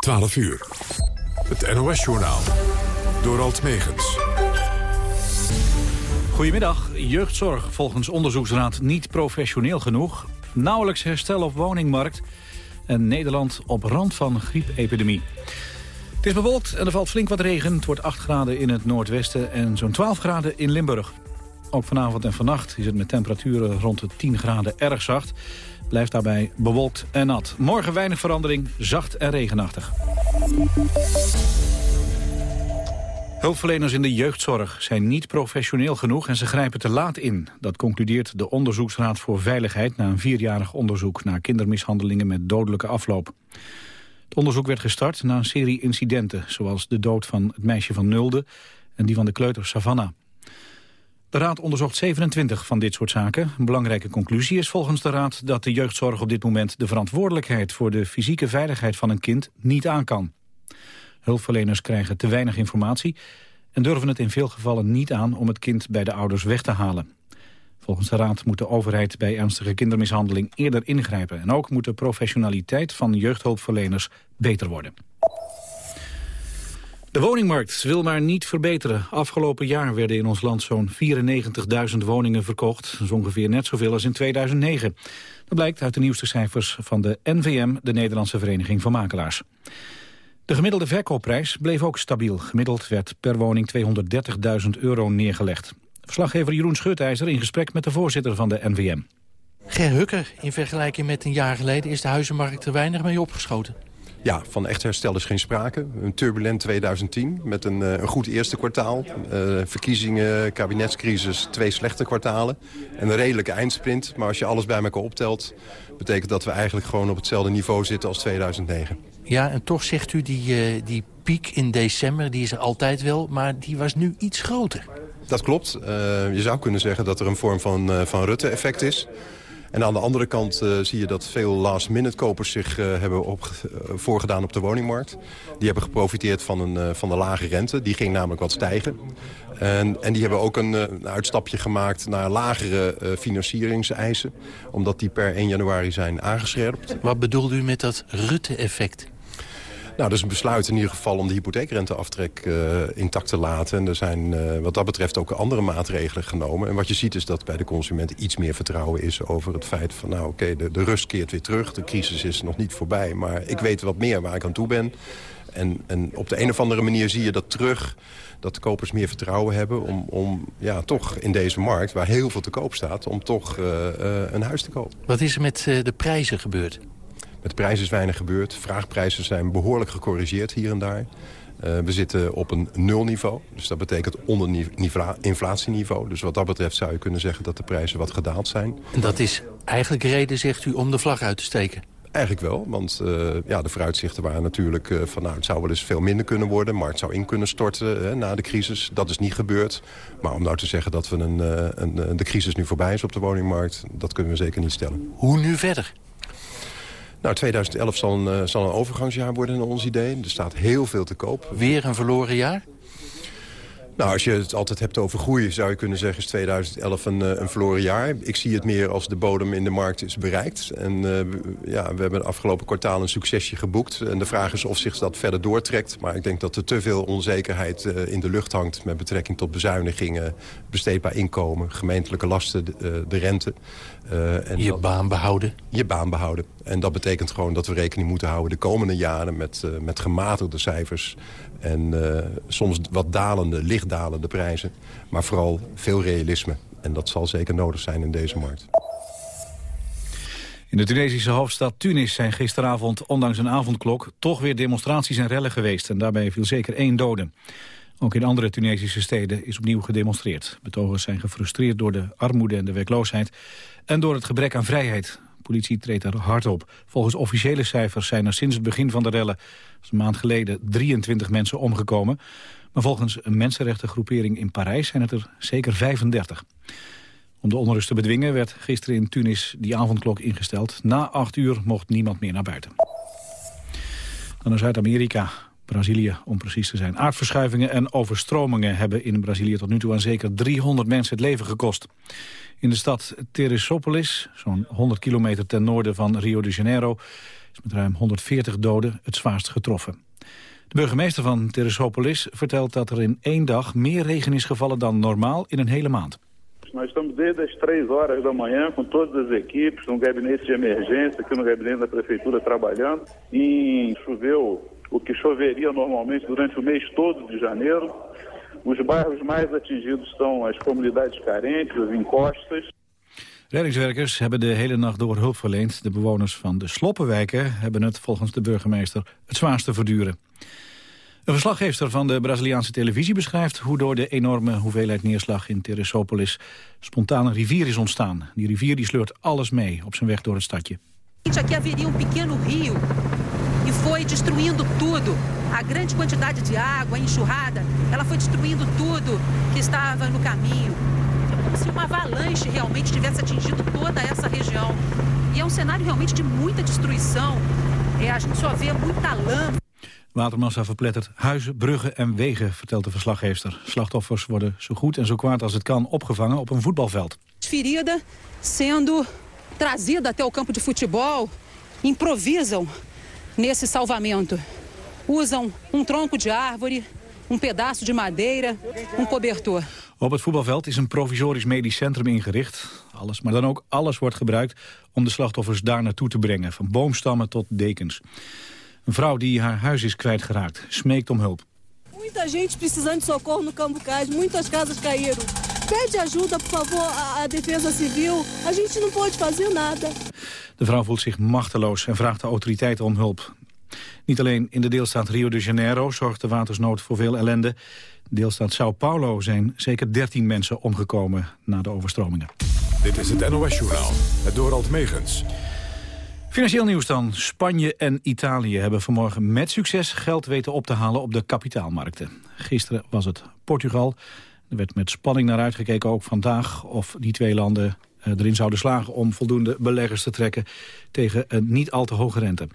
12 uur. Het NOS-journaal. Door Alt Megens. Goedemiddag. Jeugdzorg volgens onderzoeksraad niet professioneel genoeg. Nauwelijks herstel op woningmarkt. En Nederland op rand van griepepidemie. Het is bewolkt en er valt flink wat regen. Het wordt 8 graden in het noordwesten en zo'n 12 graden in Limburg. Ook vanavond en vannacht is het met temperaturen rond de 10 graden erg zacht. Blijft daarbij bewolkt en nat. Morgen weinig verandering, zacht en regenachtig. Hulpverleners in de jeugdzorg zijn niet professioneel genoeg en ze grijpen te laat in. Dat concludeert de Onderzoeksraad voor Veiligheid na een vierjarig onderzoek naar kindermishandelingen met dodelijke afloop. Het onderzoek werd gestart na een serie incidenten, zoals de dood van het meisje van Nulde en die van de kleuter Savannah. De Raad onderzocht 27 van dit soort zaken. Een belangrijke conclusie is volgens de Raad dat de jeugdzorg op dit moment de verantwoordelijkheid voor de fysieke veiligheid van een kind niet aan kan. Hulpverleners krijgen te weinig informatie en durven het in veel gevallen niet aan om het kind bij de ouders weg te halen. Volgens de Raad moet de overheid bij ernstige kindermishandeling eerder ingrijpen. En ook moet de professionaliteit van jeugdhulpverleners beter worden. De woningmarkt wil maar niet verbeteren. Afgelopen jaar werden in ons land zo'n 94.000 woningen verkocht. Dat is ongeveer net zoveel als in 2009. Dat blijkt uit de nieuwste cijfers van de NVM, de Nederlandse Vereniging van Makelaars. De gemiddelde verkoopprijs bleef ook stabiel. Gemiddeld werd per woning 230.000 euro neergelegd. Verslaggever Jeroen Schutijzer in gesprek met de voorzitter van de NVM. Ger Hukker, in vergelijking met een jaar geleden is de huizenmarkt er weinig mee opgeschoten. Ja, van echt herstel is geen sprake. Een turbulent 2010 met een, eh, een goed eerste kwartaal. Uh, verkiezingen, kabinetscrisis, twee slechte kwartalen. En een redelijke eindsprint. Maar als je alles bij elkaar optelt... betekent dat we eigenlijk gewoon op hetzelfde niveau zitten als 2009. Ja, en toch zegt u die, uh, die piek in december, die is er altijd wel... maar die was nu iets groter. Dat klopt. je zou kunnen zeggen dat er een vorm van, van Rutte-effect is... En aan de andere kant uh, zie je dat veel last-minute kopers zich uh, hebben op, uh, voorgedaan op de woningmarkt. Die hebben geprofiteerd van, een, van de lage rente. Die ging namelijk wat stijgen. En, en die hebben ook een, een uitstapje gemaakt naar lagere financieringseisen. Omdat die per 1 januari zijn aangescherpt. Wat bedoelt u met dat Rutte-effect? Nou, dat is een besluit in ieder geval om de hypotheekrenteaftrek uh, intact te laten. En er zijn uh, wat dat betreft ook andere maatregelen genomen. En wat je ziet is dat bij de consument iets meer vertrouwen is over het feit van... nou oké, okay, de, de rust keert weer terug, de crisis is nog niet voorbij. Maar ik weet wat meer waar ik aan toe ben. En, en op de een of andere manier zie je dat terug dat de kopers meer vertrouwen hebben om, om ja, toch in deze markt, waar heel veel te koop staat... om toch uh, een huis te kopen. Wat is er met de prijzen gebeurd? Met prijzen is weinig gebeurd. Vraagprijzen zijn behoorlijk gecorrigeerd hier en daar. Uh, we zitten op een nulniveau. Dus dat betekent onder inflatieniveau. Dus wat dat betreft zou je kunnen zeggen dat de prijzen wat gedaald zijn. En dat is eigenlijk reden, zegt u, om de vlag uit te steken? Eigenlijk wel, want uh, ja, de vooruitzichten waren natuurlijk uh, van... nou, het zou wel eens veel minder kunnen worden, maar het zou in kunnen storten na de crisis. Dat is niet gebeurd. Maar om nou te zeggen dat we een, een, de crisis nu voorbij is op de woningmarkt... dat kunnen we zeker niet stellen. Hoe nu verder? Nou, 2011 zal een, uh, zal een overgangsjaar worden naar ons idee. Er staat heel veel te koop. Weer een verloren jaar? Nou, als je het altijd hebt over groei, zou je kunnen zeggen... is 2011 een, een verloren jaar. Ik zie het meer als de bodem in de markt is bereikt. En uh, ja, we hebben het afgelopen kwartaal een succesje geboekt. En de vraag is of zich dat verder doortrekt. Maar ik denk dat er te veel onzekerheid uh, in de lucht hangt... met betrekking tot bezuinigingen, besteedbaar inkomen... gemeentelijke lasten, de, de rente. Uh, en je dat, baan behouden? Je baan behouden. En dat betekent gewoon dat we rekening moeten houden de komende jaren... met, met gematigde cijfers en uh, soms wat dalende, licht dalende prijzen. Maar vooral veel realisme. En dat zal zeker nodig zijn in deze markt. In de Tunesische hoofdstad Tunis zijn gisteravond, ondanks een avondklok... toch weer demonstraties en rellen geweest. En daarbij viel zeker één dode. Ook in andere Tunesische steden is opnieuw gedemonstreerd. Betogers zijn gefrustreerd door de armoede en de werkloosheid... en door het gebrek aan vrijheid. Politie treedt er hard op. Volgens officiële cijfers zijn er sinds het begin van de rellen... een maand geleden 23 mensen omgekomen. Maar volgens een mensenrechtengroepering in Parijs zijn het er zeker 35. Om de onrust te bedwingen werd gisteren in Tunis die avondklok ingesteld. Na acht uur mocht niemand meer naar buiten. Dan naar Zuid-Amerika. Brazilië, om precies te zijn. Aardverschuivingen en overstromingen hebben in Brazilië tot nu toe aan zeker 300 mensen het leven gekost. In de stad Teresópolis, zo'n 100 kilometer ten noorden van Rio de Janeiro, is met ruim 140 doden het zwaarst getroffen. De burgemeester van Teresopolis vertelt dat er in één dag meer regen is gevallen dan normaal in een hele maand. Nós estamos desde as 3 horas da manhã com todas as equipes, no gabinete de emergência, aqui no gabinete da prefeitura trabalhando. E choveu o que choveria normalmente durante o mês todo de janeiro. Os bairros mais atingidos são as comunidades carentes, as encostas. Reddingswerkers hebben de hele nacht door hulp verleend. De bewoners van de sloppenwijken hebben het volgens de burgemeester het zwaarste verduren. Een verslaggever van de Braziliaanse televisie beschrijft hoe door de enorme hoeveelheid neerslag in Teresopolis spontaan een rivier is ontstaan. Die rivier die sleurt alles mee op zijn weg door het stadje. Aqui haveria um pequeno rio e foi destruindo tudo. A grande quantidade de água, enxurrada, ela foi destruindo tudo que estava no caminho. É como se uma avalanche realmente tivesse atingido toda essa região. E é um cenário realmente de muita destruição. É, a gente só vê muita lama. Watermassa verplettert huizen, bruggen en wegen, vertelt de verslaggever. Slachtoffers worden zo goed en zo kwaad als het kan opgevangen op een voetbalveld. Ferida sendo trazida até o campo de futebol, improvisam nesse salvamento. Usam um tronco de árvore, um pedaço de madeira, um cobertor. Op het voetbalveld is een provisorisch medisch centrum ingericht. Alles, maar dan ook alles wordt gebruikt om de slachtoffers daar naartoe te brengen. Van boomstammen tot dekens. Een vrouw die haar huis is kwijtgeraakt, smeekt om hulp. Muita gente precisando de socorro no Campo Cais, muitas casas caíram. Pede ajuda, por favor, à Defesa Civil. A gente não pode fazer nada. De vrouw voelt zich machteloos en vraagt de autoriteiten om hulp. Niet alleen in de deelstaat Rio de Janeiro zorgt de watersnood voor veel ellende. In de deelstaat Sao Paulo zijn zeker 13 mensen omgekomen na de overstromingen. Dit is het NOS-journaal, het Dorald Megens. Financieel nieuws dan. Spanje en Italië hebben vanmorgen met succes geld weten op te halen op de kapitaalmarkten. Gisteren was het Portugal. Er werd met spanning naar uitgekeken ook vandaag of die twee landen eh, erin zouden slagen om voldoende beleggers te trekken tegen een niet al te hoge rente.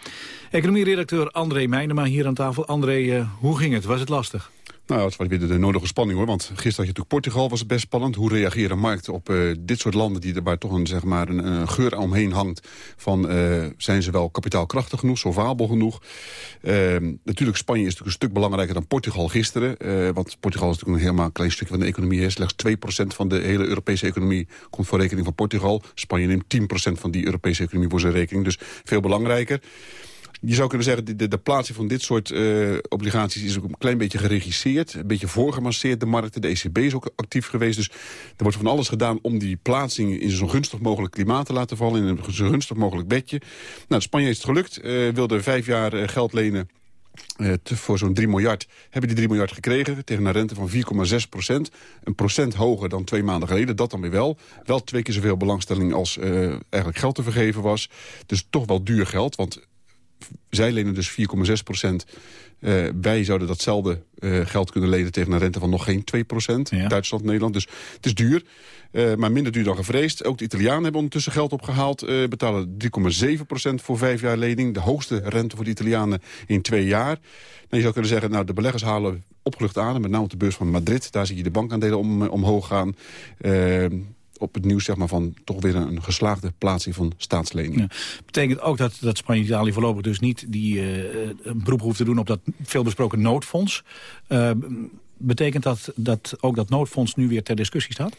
Economie-redacteur André Meijnema hier aan tafel. André, eh, hoe ging het? Was het lastig? Nou, het was weer de nodige spanning hoor. Want gisteren had je natuurlijk Portugal, was het best spannend. Hoe reageren markten op uh, dit soort landen die er waar toch een, zeg maar, een, geur omheen hangt. Van uh, zijn ze wel kapitaalkrachtig genoeg, solvabel genoeg. Uh, natuurlijk, Spanje is natuurlijk een stuk belangrijker dan Portugal gisteren. want Portugal is natuurlijk een helemaal klein stukje van de economie. Slechts 2% van de hele Europese economie komt voor rekening van Portugal. Spanje neemt 10% van die Europese economie voor zijn rekening. Dus veel belangrijker je zou kunnen zeggen, de, de plaatsing van dit soort uh, obligaties is ook een klein beetje geregisseerd. Een beetje voorgemasseerd, de markten. De ECB is ook actief geweest. Dus er wordt van alles gedaan om die plaatsing in zo'n gunstig mogelijk klimaat te laten vallen. In een zo gunstig mogelijk bedje. Nou, Spanje is het gelukt. Uh, wilde vijf jaar uh, geld lenen. Voor zo'n 3 miljard hebben die 3 miljard gekregen tegen een rente van 4,6 procent. Een procent hoger dan twee maanden geleden, dat dan weer wel. Wel twee keer zoveel belangstelling als eigenlijk geld te vergeven was. Dus toch wel duur geld, want zij lenen dus 4,6 procent. Uh, wij zouden datzelfde uh, geld kunnen lenen tegen een rente van nog geen 2 procent. Ja. Duitsland, Nederland. Dus het is duur. Uh, maar minder duur dan gevreesd. Ook de Italianen hebben ondertussen geld opgehaald. betalen 3,7 procent voor vijf jaar lening. De hoogste rente voor de Italianen in twee jaar. Nou, je zou kunnen zeggen, nou, de beleggers halen opgelucht aan. Met name op de beurs van Madrid. Daar zie je de bankaandelen om, omhoog gaan op het nieuws zeg maar, van toch weer een geslaagde plaatsing van staatsleningen. Betekent ook dat, dat Spanje en Italië voorlopig dus niet die, een beroep hoeft te doen op dat veelbesproken noodfonds. Uh, betekent dat dat ook dat noodfonds nu weer ter discussie staat?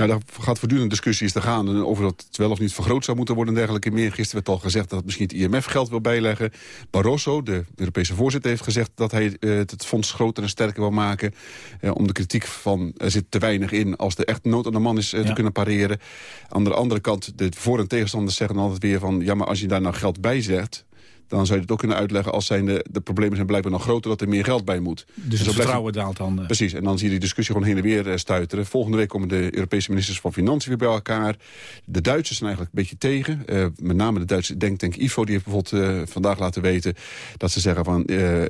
Nou, daar gaat voortdurend discussies te gaan over dat het wel of niet vergroot zou moeten worden en dergelijke meer. Gisteren werd al gezegd dat misschien het IMF geld wil bijleggen. Barroso, de Europese voorzitter, heeft gezegd dat hij uh, het fonds groter en sterker wil maken. Uh, om de kritiek van er zit te weinig in als er echt nood aan de man is uh, ja. te kunnen pareren. Aan de andere kant, de voor- en tegenstanders zeggen altijd weer van... ja, maar als je daar nou geld bij zegt dan zou je het ook kunnen uitleggen als zijn de, de problemen zijn blijkbaar nog groter dat er meer geld bij moet. Dus het vertrouwen daalt dan? Precies, en dan zie je die discussie gewoon heen en weer uh, stuiteren. Volgende week komen de Europese ministers van Financiën weer bij elkaar. De Duitsers zijn eigenlijk een beetje tegen. Uh, met name de Duitse denktank IFO, die heeft bijvoorbeeld vandaag laten weten dat ze zeggen van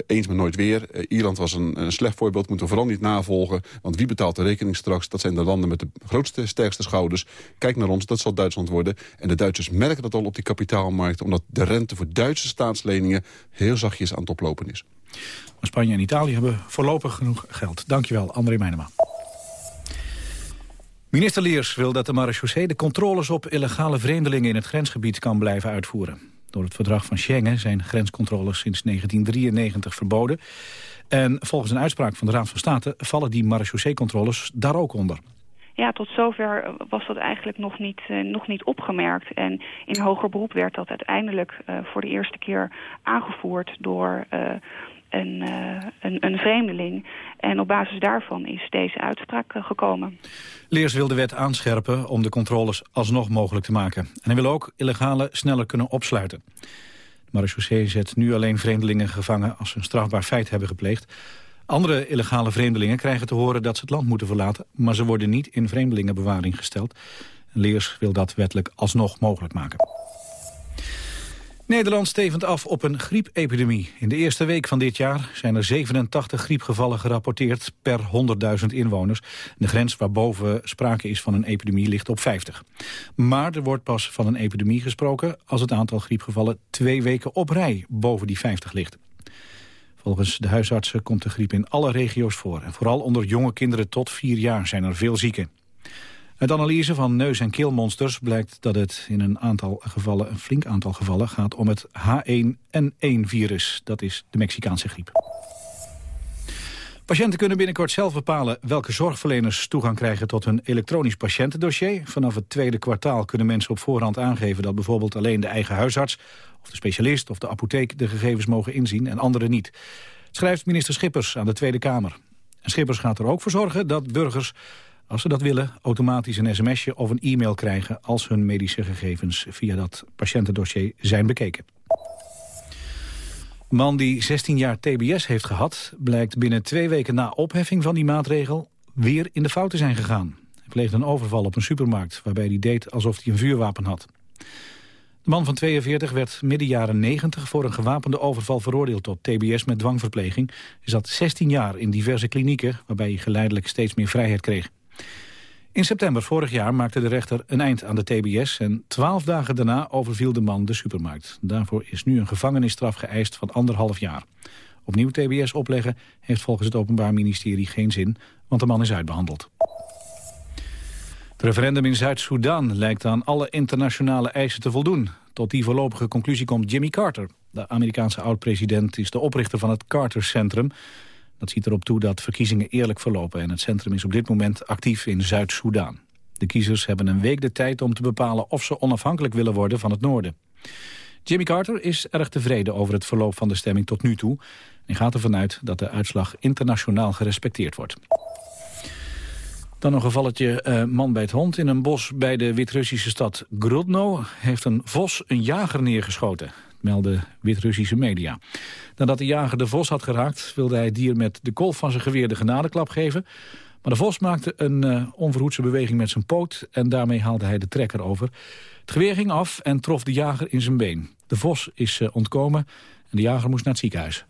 eens maar nooit weer. Ierland was een, een, slecht voorbeeld, moeten we vooral niet navolgen. Want wie betaalt de rekening straks? Dat zijn de landen met de grootste, sterkste schouders. Kijk naar ons, dat zal Duitsland worden. En de Duitsers merken dat al op die kapitaalmarkt, omdat de rente voor Duitse staat staatsleningen heel zachtjes aan het oplopen is. Spanje en Italië hebben voorlopig genoeg geld. Dankjewel, André Meijnema. Minister Leers wil dat de marechaussee de controles op illegale vreemdelingen in het grensgebied kan blijven uitvoeren. Door het verdrag van Schengen zijn grenscontroles sinds 1993 verboden. En volgens een uitspraak van de Raad van State vallen die marechaussee-controles daar ook onder. Ja, tot zover was dat eigenlijk nog niet, uh, nog niet opgemerkt. En in hoger beroep werd dat uiteindelijk uh, voor de eerste keer aangevoerd door uh, een, een, een, vreemdeling. En op basis daarvan is deze uitspraak gekomen. Leers wil de wet aanscherpen om de controles alsnog mogelijk te maken. En hij wil ook illegale sneller kunnen opsluiten. De marechaussee zet nu alleen vreemdelingen gevangen als ze een strafbaar feit hebben gepleegd. Andere illegale vreemdelingen krijgen te horen dat ze het land moeten verlaten... maar ze worden niet in vreemdelingenbewaring gesteld. Leers wil dat wettelijk alsnog mogelijk maken. Nederland stevend af op een griepepidemie. In de eerste week van dit jaar zijn er 87 griepgevallen gerapporteerd per 100.000 inwoners. De grens waarboven sprake is van een epidemie ligt op 50. Maar er wordt pas van een epidemie gesproken als het aantal griepgevallen twee weken op rij boven die 50 ligt. Volgens de huisartsen komt de griep in alle regio's voor. En vooral onder jonge kinderen tot vier jaar zijn er veel zieken. Uit analyse van neus- en keelmonsters blijkt dat het in een aantal gevallen, een flink aantal gevallen, gaat om het H1N1-virus. Dat is de Mexicaanse griep. Patiënten kunnen binnenkort zelf bepalen welke zorgverleners toegang krijgen tot hun elektronisch patiëntendossier. Vanaf het tweede kwartaal kunnen mensen op voorhand aangeven dat bijvoorbeeld alleen de eigen huisarts of de specialist of de apotheek de gegevens mogen inzien en anderen niet. Schrijft minister Schippers aan de Tweede Kamer. En Schippers gaat er ook voor zorgen dat burgers, als ze dat willen, automatisch een sms'je of een e-mail krijgen als hun medische gegevens via dat patiëntendossier zijn bekeken. Man die 16 jaar tbs heeft gehad... blijkt binnen twee weken na opheffing van die maatregel... weer in de fout te zijn gegaan. Hij pleegde een overval op een supermarkt... waarbij hij deed alsof hij een vuurwapen had. De man van 42 werd midden jaren 90 voor een gewapende overval veroordeeld tot tbs met dwangverpleging. Hij zat 16 jaar in diverse klinieken waarbij hij geleidelijk steeds meer vrijheid kreeg. In september vorig jaar maakte de rechter een eind aan de TBS... en twaalf dagen daarna overviel de man de supermarkt. Daarvoor is nu een gevangenisstraf geëist van anderhalf jaar. Opnieuw TBS opleggen heeft volgens het Openbaar Ministerie geen zin... want de man is uitbehandeld. Het referendum in Zuid-Soedan lijkt aan alle internationale eisen te voldoen. Tot die voorlopige conclusie komt Jimmy Carter. De Amerikaanse oud-president is de oprichter van het Carter Centrum... Dat ziet erop toe dat verkiezingen eerlijk verlopen... en het centrum is op dit moment actief in Zuid-Soedan. De kiezers hebben een week de tijd om te bepalen of ze onafhankelijk willen worden van het noorden. Jimmy Carter is erg tevreden over het verloop van de stemming tot nu toe... en gaat ervan uit dat de uitslag internationaal gerespecteerd wordt. Dan een gevalletje uh, man bij het hond. In een bos bij de Wit-Russische stad Grodno heeft een vos een jager neergeschoten melden Wit-Russische media. Nadat de jager de vos had geraakt, wilde hij het dier met de kolf van zijn geweer de genadeklap geven. Maar de vos maakte een uh, onverhoedse beweging met zijn poot en daarmee haalde hij de trekker over. Het geweer ging af en trof de jager in zijn been. De vos is uh, ontkomen en de jager moest naar het ziekenhuis.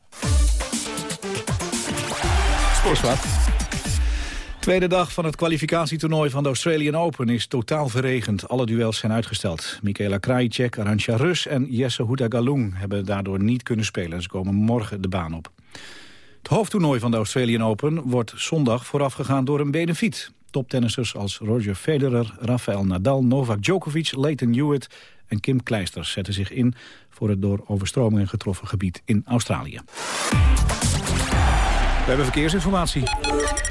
Tweede dag van het kwalificatietoernooi van de Australian Open is totaal verregend. Alle duels zijn uitgesteld. Michaela Krajicek, Arantxa Rus en Jesse Houda-Galung hebben daardoor niet kunnen spelen. Ze komen morgen de baan op. Het hoofdtoernooi van de Australian Open wordt zondag voorafgegaan door een benefiet. Toptennissers als Roger Federer, Rafael Nadal, Novak Djokovic, Leighton Hewitt en Kim Kleisters zetten zich in voor het door overstromingen getroffen gebied in Australië. We hebben verkeersinformatie.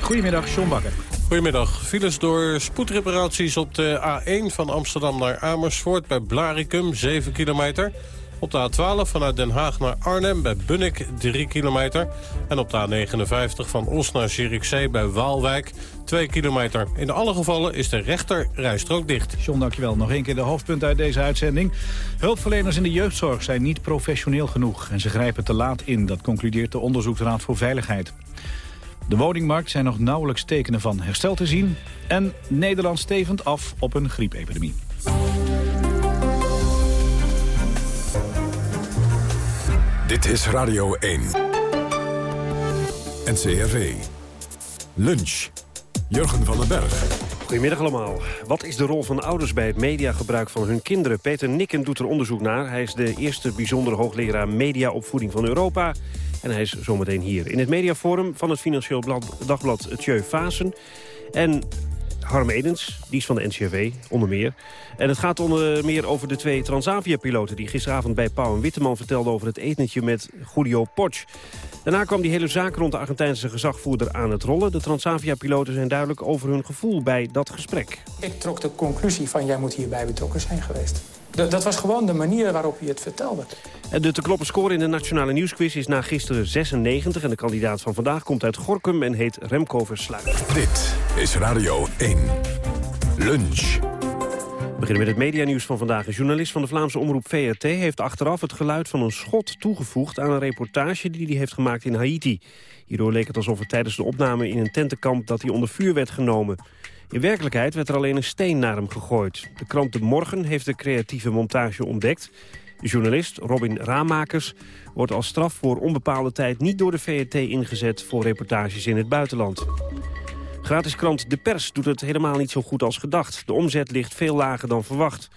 Goedemiddag, John Bakker. Goedemiddag. Files door spoedreparaties op de A1 van Amsterdam naar Amersfoort... bij Blaricum, 7 kilometer. Op de A12 vanuit Den Haag naar Arnhem bij Bunnik 3 kilometer. En op de A59 van Os naar Zierikzee bij Waalwijk 2 kilometer. In alle gevallen is de rechter rijstrook dicht. John, dankjewel. Nog één keer de hoofdpunt uit deze uitzending. Hulpverleners in de jeugdzorg zijn niet professioneel genoeg... en ze grijpen te laat in. Dat concludeert de Onderzoeksraad voor Veiligheid. De woningmarkt zijn nog nauwelijks tekenen van herstel te zien... en Nederland stevend af op een griepepidemie. Dit is Radio 1. NCRV. Lunch. Jurgen van den Berg. Goedemiddag allemaal. Wat is de rol van ouders bij het mediagebruik van hun kinderen? Peter Nikken doet er onderzoek naar. Hij is de eerste bijzondere hoogleraar mediaopvoeding van Europa. En hij is zometeen hier in het mediaforum van het Financieel Dagblad Tjeu Fasen. En Harm Edens. Die is van de NCRV, onder meer. En het gaat onder meer over de twee Transavia-piloten... die gisteravond bij Pauw en Witteman vertelden over het etentje met Julio Potsch. Daarna kwam die hele zaak rond de Argentijnse gezagvoerder aan het rollen. De Transavia-piloten zijn duidelijk over hun gevoel bij dat gesprek. Ik trok de conclusie van jij moet hierbij betrokken zijn geweest. Dat was gewoon de manier waarop je het vertelde. En de te kloppen score in de Nationale Nieuwsquiz is na gisteren 96. En de kandidaat van vandaag komt uit Gorkum en heet Remco Versluit. Dit is Radio 1. Lunch. We beginnen met het medianieuws van vandaag. Een journalist van de Vlaamse omroep VRT heeft achteraf het geluid van een schot toegevoegd aan een reportage die hij heeft gemaakt in Haiti. Hierdoor leek het alsof er tijdens de opname in een tentenkamp dat hij onder vuur werd genomen. In werkelijkheid werd er alleen een steen naar hem gegooid. De krant De Morgen heeft de creatieve montage ontdekt. De journalist Robin Raamakers wordt als straf voor onbepaalde tijd niet door de VRT ingezet voor reportages in het buitenland. Gratis krant De Pers doet het helemaal niet zo goed als gedacht. De omzet ligt veel lager dan verwacht.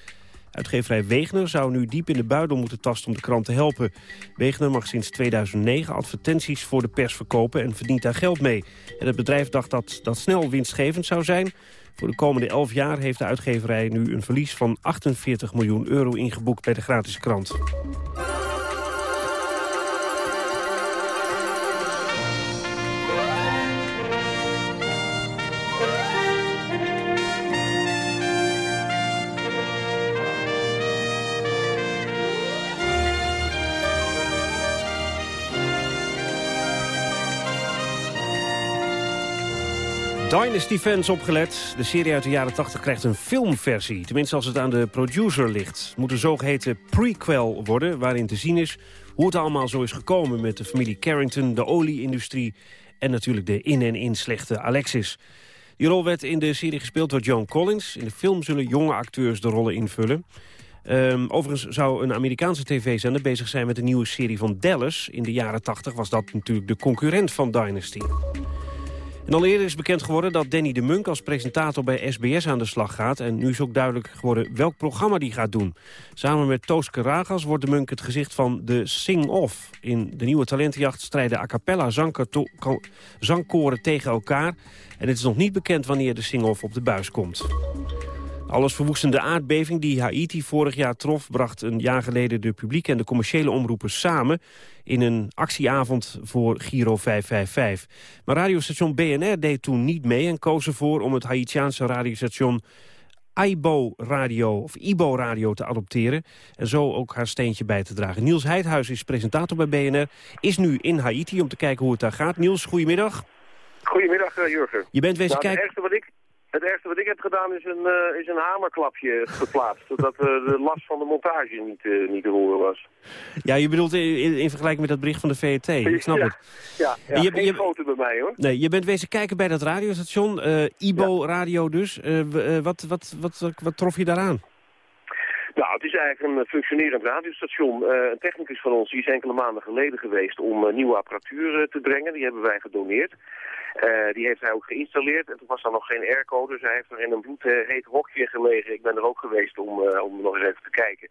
Uitgeverij Wegener zou nu diep in de buidel moeten tasten om de krant te helpen. Wegener mag sinds 2009 advertenties voor de pers verkopen en verdient daar geld mee. En het bedrijf dacht dat dat snel winstgevend zou zijn. Voor de komende 11 jaar heeft de uitgeverij nu een verlies van 48 miljoen euro ingeboekt bij de gratis krant. Dynasty fans opgelet. De serie uit de jaren 80 krijgt een filmversie. Tenminste als het aan de producer ligt. Het moet een zogeheten prequel worden... waarin te zien is hoe het allemaal zo is gekomen... met de familie Carrington, de olieindustrie... en natuurlijk de in- en in slechte Alexis. Die rol werd in de serie gespeeld door Joan Collins. In de film zullen jonge acteurs de rollen invullen. Um, overigens zou een Amerikaanse tv-zender bezig zijn met een nieuwe serie van Dallas. In de jaren 80 was dat natuurlijk de concurrent van Dynasty. Al eerder is bekend geworden dat Danny de Munk als presentator bij SBS aan de slag gaat. En nu is ook duidelijk geworden welk programma die gaat doen. Samen met Toos Karagas wordt de Munk het gezicht van de Sing-Off. In de nieuwe talentenjacht strijden a cappella zangkoren tegen elkaar. En het is nog niet bekend wanneer de Sing-Off op de buis komt. Alles verwoestende aardbeving die Haiti vorig jaar trof... bracht een jaar geleden de publieke en de commerciële omroepen samen... in een actieavond voor Giro 555. Maar radiostation BNR deed toen niet mee en koos ervoor... om het Haitiaanse radiostation IBO Radio, of IBO Radio te adopteren... en zo ook haar steentje bij te dragen. Niels Heidhuis is presentator bij BNR, is nu in Haiti om te kijken hoe het daar gaat. Niels, goedemiddag. Goedemiddag, uh, Jurgen. Je bent wezen nou, kijken... wat ik het eerste wat ik heb gedaan is een, uh, is een hamerklapje geplaatst. zodat uh, de last van de montage niet, uh, niet te horen was. Ja, je bedoelt in, in, vergelijking met dat bericht van de VRT. Ik snap ja, het. Ja, ja je, geen je, foto bij mij hoor. Nee, je bent wezen kijken bij dat radiostation. IBO Radio dus. wat, wat, wat, wat trof je daaraan? Nou, het is eigenlijk een functionerend radiostation. een technicus van ons die is enkele maanden geleden geweest om nieuwe apparatuur te brengen. Die hebben wij gedoneerd. Uh, die heeft hij ook geïnstalleerd. En toen was er nog geen airco, dus hij heeft er in een bloedheet hokje gelegen. Ik ben er ook geweest om, uh, om nog eens even te kijken.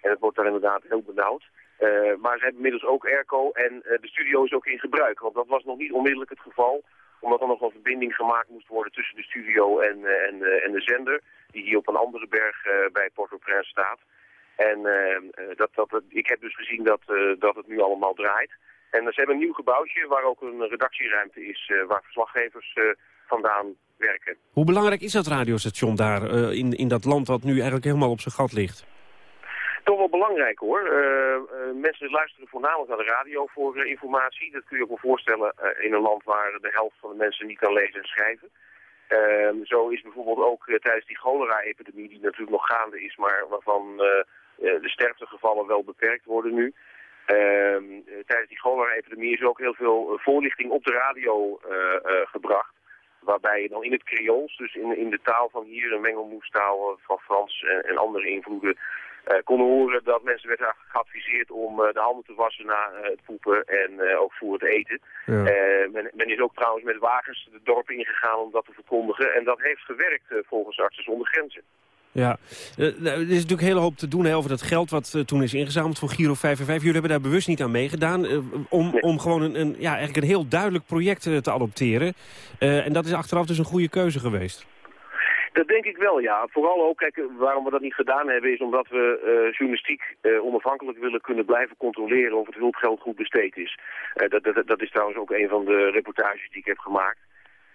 En het wordt daar inderdaad heel benauwd. Uh, maar ze hebben inmiddels ook airco en de studio is ook in gebruik. Want dat was nog niet onmiddellijk het geval. Omdat er nog een verbinding gemaakt moest worden tussen de studio en, en, en de zender. Die hier op een andere berg bij Port-au-Prince staat. En dat, dat, ik heb dus gezien dat, dat het nu allemaal draait. En ze hebben een nieuw gebouwtje waar ook een redactieruimte is uh, waar verslaggevers uh, vandaan werken. Hoe belangrijk is dat radiostation daar uh, in, in dat land wat nu eigenlijk helemaal op zijn gat ligt? Toch wel belangrijk hoor. mensen luisteren voornamelijk naar de radio voor informatie. Dat kun je ook wel voorstellen in een land waar de helft van de mensen niet kan lezen en schrijven. Ehm, zo is bijvoorbeeld ook tijdens die cholera-epidemie die natuurlijk nog gaande is, maar waarvan de sterftegevallen wel beperkt worden nu. Ehm, tijdens die cholera-epidemie is ook heel veel eh, voorlichting op de radio eh, eh, gebracht. Waarbij je dan in het Creools, dus in, in de taal van hier, een mengelmoestaal van Frans en, en andere invloeden, uh, konden horen dat mensen werden geadviseerd om uh, de handen te wassen na uh, het poepen en ook voor het eten. Ja. Men, men, is ook trouwens met wagens de dorpen ingegaan om dat te verkondigen. En dat heeft gewerkt volgens Artsen zonder Grenzen. Ja, uh, er is natuurlijk een hele hoop te doen hè, over dat geld wat uh, toen is ingezameld voor Giro 5 en 5. Jullie hebben daar bewust niet aan meegedaan uh, om, nee. om gewoon een, een, ja, eigenlijk een heel duidelijk project te adopteren. en dat is achteraf dus een goede keuze geweest. Dat denk ik wel, ja. Vooral ook, kijk, waarom we dat niet gedaan hebben... is omdat we uh, journalistiek uh, onafhankelijk willen kunnen blijven controleren... of het hulpgeld goed besteed is. Uh, dat, dat, dat is trouwens ook een van de reportages die ik heb gemaakt.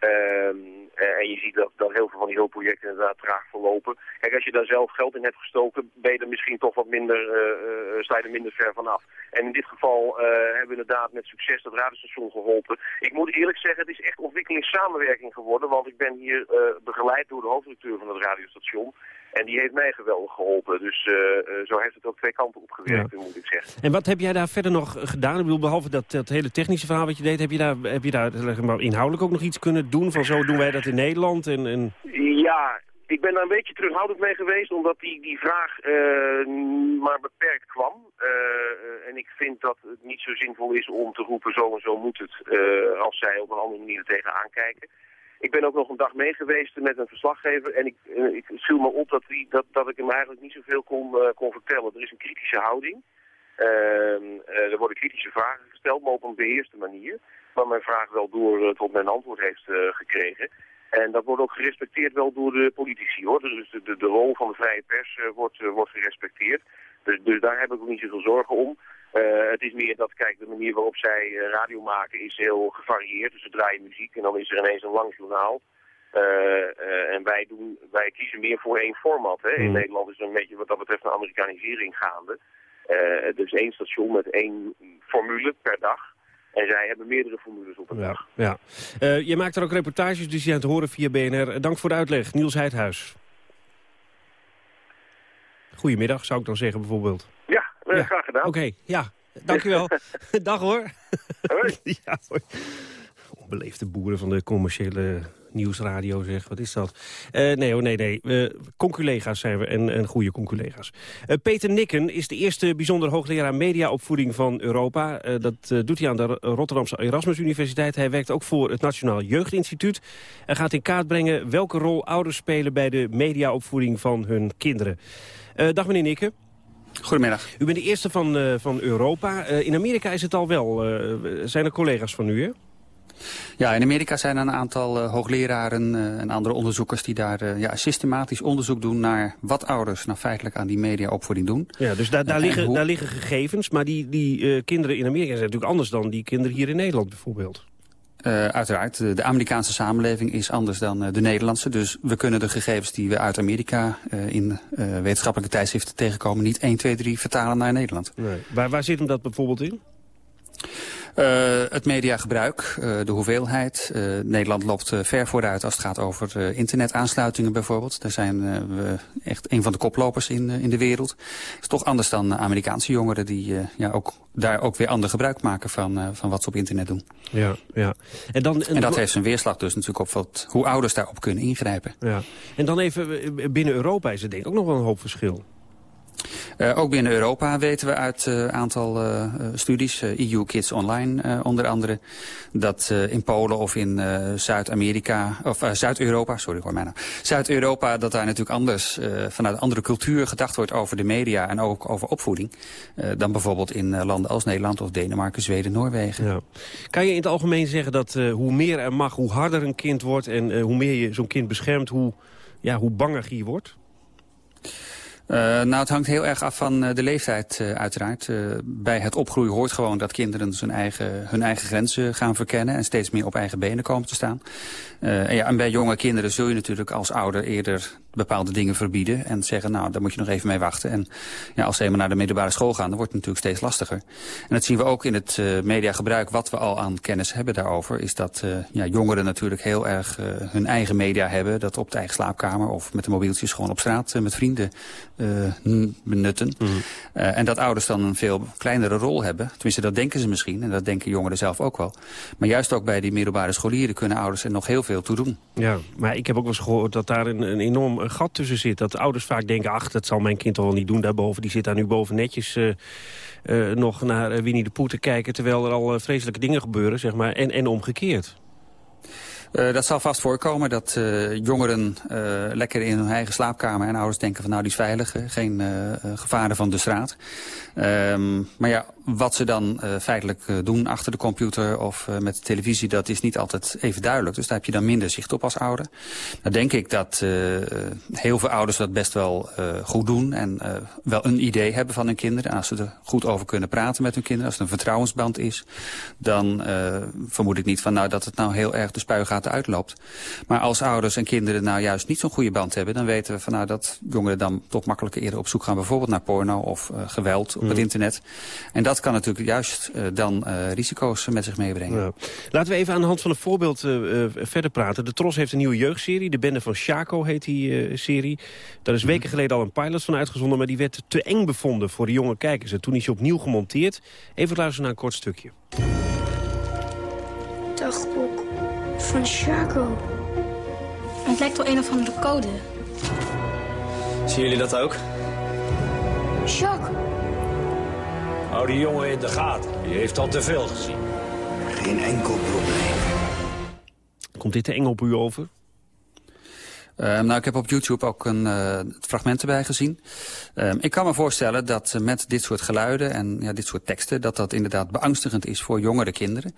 Um, en je ziet dat, heel veel van die hulpprojecten inderdaad traag verlopen. Kijk, als je daar zelf geld in hebt gestoken, ben je er misschien toch wat minder, uh, sta je er minder ver vanaf. En in dit geval hebben we inderdaad met succes dat radiostation geholpen. Ik moet eerlijk zeggen, het is echt ontwikkelingssamenwerking geworden, want ik ben hier begeleid door de hoofddirecteur van het radiostation. En die heeft mij geweldig geholpen. Dus uh, zo heeft het ook twee kanten op gewerkt, ja. moet ik zeggen. En wat heb jij daar verder nog gedaan? Ik bedoel, behalve dat, dat hele technische verhaal wat je deed... heb je daar, heb je daar zeg maar, inhoudelijk ook nog iets kunnen doen? Van zo doen wij dat in Nederland? En, en... Ja, ik ben daar een beetje terughoudend mee geweest... omdat die, die vraag uh, maar beperkt kwam. Uh, en ik vind dat het niet zo zinvol is om te roepen... zo en zo moet het, als zij op een andere manier er tegenaan kijken... Ik ben ook nog een dag mee geweest met een verslaggever en ik, uh, ik viel me op dat, die, dat, dat ik hem eigenlijk niet zoveel kon, uh, kon vertellen. Er is een kritische houding. Uh, er worden kritische vragen gesteld, maar op een beheerste manier. Maar mijn vraag wel door tot mijn antwoord heeft gekregen. En dat wordt ook gerespecteerd wel door de politici hoor. Dus de, de, de rol van de vrije pers wordt, wordt gerespecteerd. Dus, dus daar heb ik ook niet zoveel zorgen om. Uh, het is meer dat, kijk, de manier waarop zij uh, radio maken is heel gevarieerd. Dus ze draaien muziek en dan is er ineens een lang journaal. Uh, en wij, doen, wij kiezen meer voor één format. Hè. In Hmm. mm. Nederland is er een beetje wat dat betreft een Amerikanisering gaande. dus één station met één formule per dag. En zij hebben meerdere formules op een ja, dag. Ja. je maakt er ook reportages, dus die zijn te horen via BNR. Dank voor de uitleg, Niels Heidhuis. Goedemiddag, zou ik dan zeggen bijvoorbeeld. Ja, ja. graag gedaan. Oké, okay, ja. Dankjewel. Dag hoor. Hoi. ja, hoor. Onbeleefde boeren van de commerciële nieuwsradio zeg. Wat is dat? Uh, nee hoor, nee, nee. Uh, conculega's zijn we en, en goede conculega's. Uh, Peter Nikken is de eerste bijzonder hoogleraar mediaopvoeding van Europa. dat doet hij aan de Rotterdamse Erasmus Universiteit. Hij werkt ook voor het Nationaal Jeugdinstituut. En gaat in kaart brengen welke rol ouders spelen bij de mediaopvoeding van hun kinderen. dag meneer Nikken. Goedemiddag. U bent de eerste van, uh, van Europa. Uh, in Amerika is het al wel. Uh, zijn er collega's van u, hè? Ja, in Amerika zijn er een aantal hoogleraren en andere onderzoekers... die daar ja, systematisch onderzoek doen naar wat ouders nou feitelijk aan die mediaopvoeding doen. Ja, dus daar, daar, liggen, hoe... daar liggen gegevens, maar die, die kinderen in Amerika zijn natuurlijk anders dan die kinderen hier in Nederland bijvoorbeeld. Uh, uiteraard, de Amerikaanse samenleving is anders dan uh, de Nederlandse. Dus we kunnen de gegevens die we uit Amerika in wetenschappelijke tijdschriften tegenkomen... niet 1, 2, 3 vertalen naar Nederland. Nee. Waar, waar zit hem dat bijvoorbeeld in? Uh, het mediagebruik, uh, de hoeveelheid. Uh, Nederland loopt ver vooruit als het gaat over internetaansluitingen bijvoorbeeld. Daar zijn we echt een van de koplopers in, in de wereld. Het is toch anders dan Amerikaanse jongeren die ja, ook, daar ook weer ander gebruik maken van, van wat ze op internet doen. Ja, ja. En, dan, en, en dat heeft zijn weerslag dus natuurlijk op wat, hoe ouders daarop kunnen ingrijpen. Ja. En dan even binnen Europa is er denk ik ook nog wel een hoop verschil. Uh, ook binnen Europa weten we uit een uh, aantal uh, studies, EU Kids Online onder andere, dat in Polen of in Zuid-Amerika, of Zuid-Europa, sorry hoor Zuid-Europa, dat daar natuurlijk anders, vanuit een andere cultuur gedacht wordt over de media en ook over opvoeding, dan bijvoorbeeld in landen als Nederland of Denemarken, Zweden, Noorwegen. Ja. Kan je in het algemeen zeggen dat hoe meer er mag, hoe harder een kind wordt en hoe meer je zo'n kind beschermt, hoe, ja, hoe banger hij wordt? Uh, nou, het hangt heel erg af van uh, de leeftijd uh, uiteraard. bij het opgroeien hoort gewoon dat kinderen zijn eigen, hun eigen grenzen gaan verkennen... en steeds meer op eigen benen komen te staan. ja, en bij jonge kinderen zul je natuurlijk als ouder eerder bepaalde dingen verbieden... en zeggen, nou, daar moet je nog even mee wachten. En ja, als ze eenmaal naar de middelbare school gaan, dan wordt het natuurlijk steeds lastiger. En dat zien we ook in het mediagebruik. Wat we al aan kennis hebben daarover... is dat ja, jongeren natuurlijk heel erg hun eigen media hebben... dat op de eigen slaapkamer of met de mobieltjes gewoon op straat met vrienden uh, benutten. Mm -hmm. uh, en dat ouders dan een veel kleinere rol hebben. Tenminste, dat denken ze misschien. En dat denken jongeren zelf ook wel. Maar juist ook bij die middelbare scholieren kunnen ouders er nog heel veel toe doen. Ja, maar ik heb ook wel eens gehoord dat daar een, een enorm gat tussen zit. Dat ouders vaak denken, ach, dat zal mijn kind toch wel niet doen daarboven. Die zit daar nu boven netjes uh, nog naar Winnie de Poe te kijken... terwijl er al vreselijke dingen gebeuren, zeg maar. En, en omgekeerd. Uh, dat zal vast voorkomen dat uh, jongeren uh, lekker in hun eigen slaapkamer... en ouders denken van nou die is veilig, geen gevaren van de straat. Um, maar ja, wat ze dan feitelijk doen achter de computer of met de televisie... dat is niet altijd even duidelijk. Dus daar heb je dan minder zicht op als ouder. Nou denk ik dat heel veel ouders dat best wel goed doen... en wel een idee hebben van hun kinderen. En als ze er goed over kunnen praten met hun kinderen... als het een vertrouwensband is... dan vermoed ik niet van nou dat het nou heel erg de spuigaat uitloopt. Maar als ouders en kinderen nou juist niet zo'n goede band hebben... dan weten we van nou dat jongeren dan toch makkelijker eerder op zoek gaan... bijvoorbeeld naar porno of uh, geweld op het mm. internet. En dat kan natuurlijk juist uh, dan uh, risico's met zich meebrengen. Ja. Laten we even aan de hand van een voorbeeld verder praten. De Tros heeft een nieuwe jeugdserie. De Bende van Chaco heet die serie. Daar is weken geleden al een pilot van uitgezonden... maar die werd te eng bevonden voor de jonge kijkers. En toen is hij opnieuw gemonteerd. Even luisteren naar een kort stukje. Dagboek van Chaco. Het lijkt wel een of andere code. Zien jullie dat ook? Jacques. Hou die jongen in de gaten. Die heeft al te veel gezien. Geen enkel probleem. Komt dit te eng op u over? Uh, nou, ik heb op YouTube ook een uh, fragment erbij gezien. Uh, ik kan me voorstellen dat met dit soort geluiden en ja, dit soort teksten... dat dat inderdaad beangstigend is voor jongere kinderen.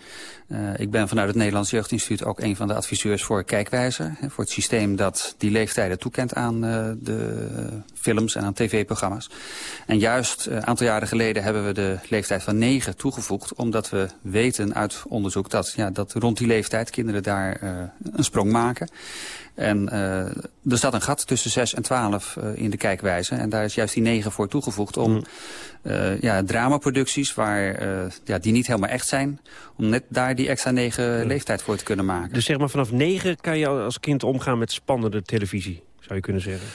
Uh, ik ben vanuit het Nederlands Jeugdinstituut ook een van de adviseurs voor Kijkwijzer. Voor het systeem dat die leeftijden toekent aan de films en aan tv-programma's. En juist een aantal jaren geleden hebben we de leeftijd van 9 toegevoegd... omdat we weten uit onderzoek dat, ja, dat rond die leeftijd kinderen daar een sprong maken... En uh, er staat een gat tussen 6 en 12 uh, in de kijkwijze. En daar is juist die 9 voor toegevoegd om mm. uh, ja, dramaproducties waar, ja, die niet helemaal echt zijn... om net daar die extra 9 leeftijd voor te kunnen maken. Dus zeg maar vanaf 9 kan je als kind omgaan met spannende televisie, zou je kunnen zeggen?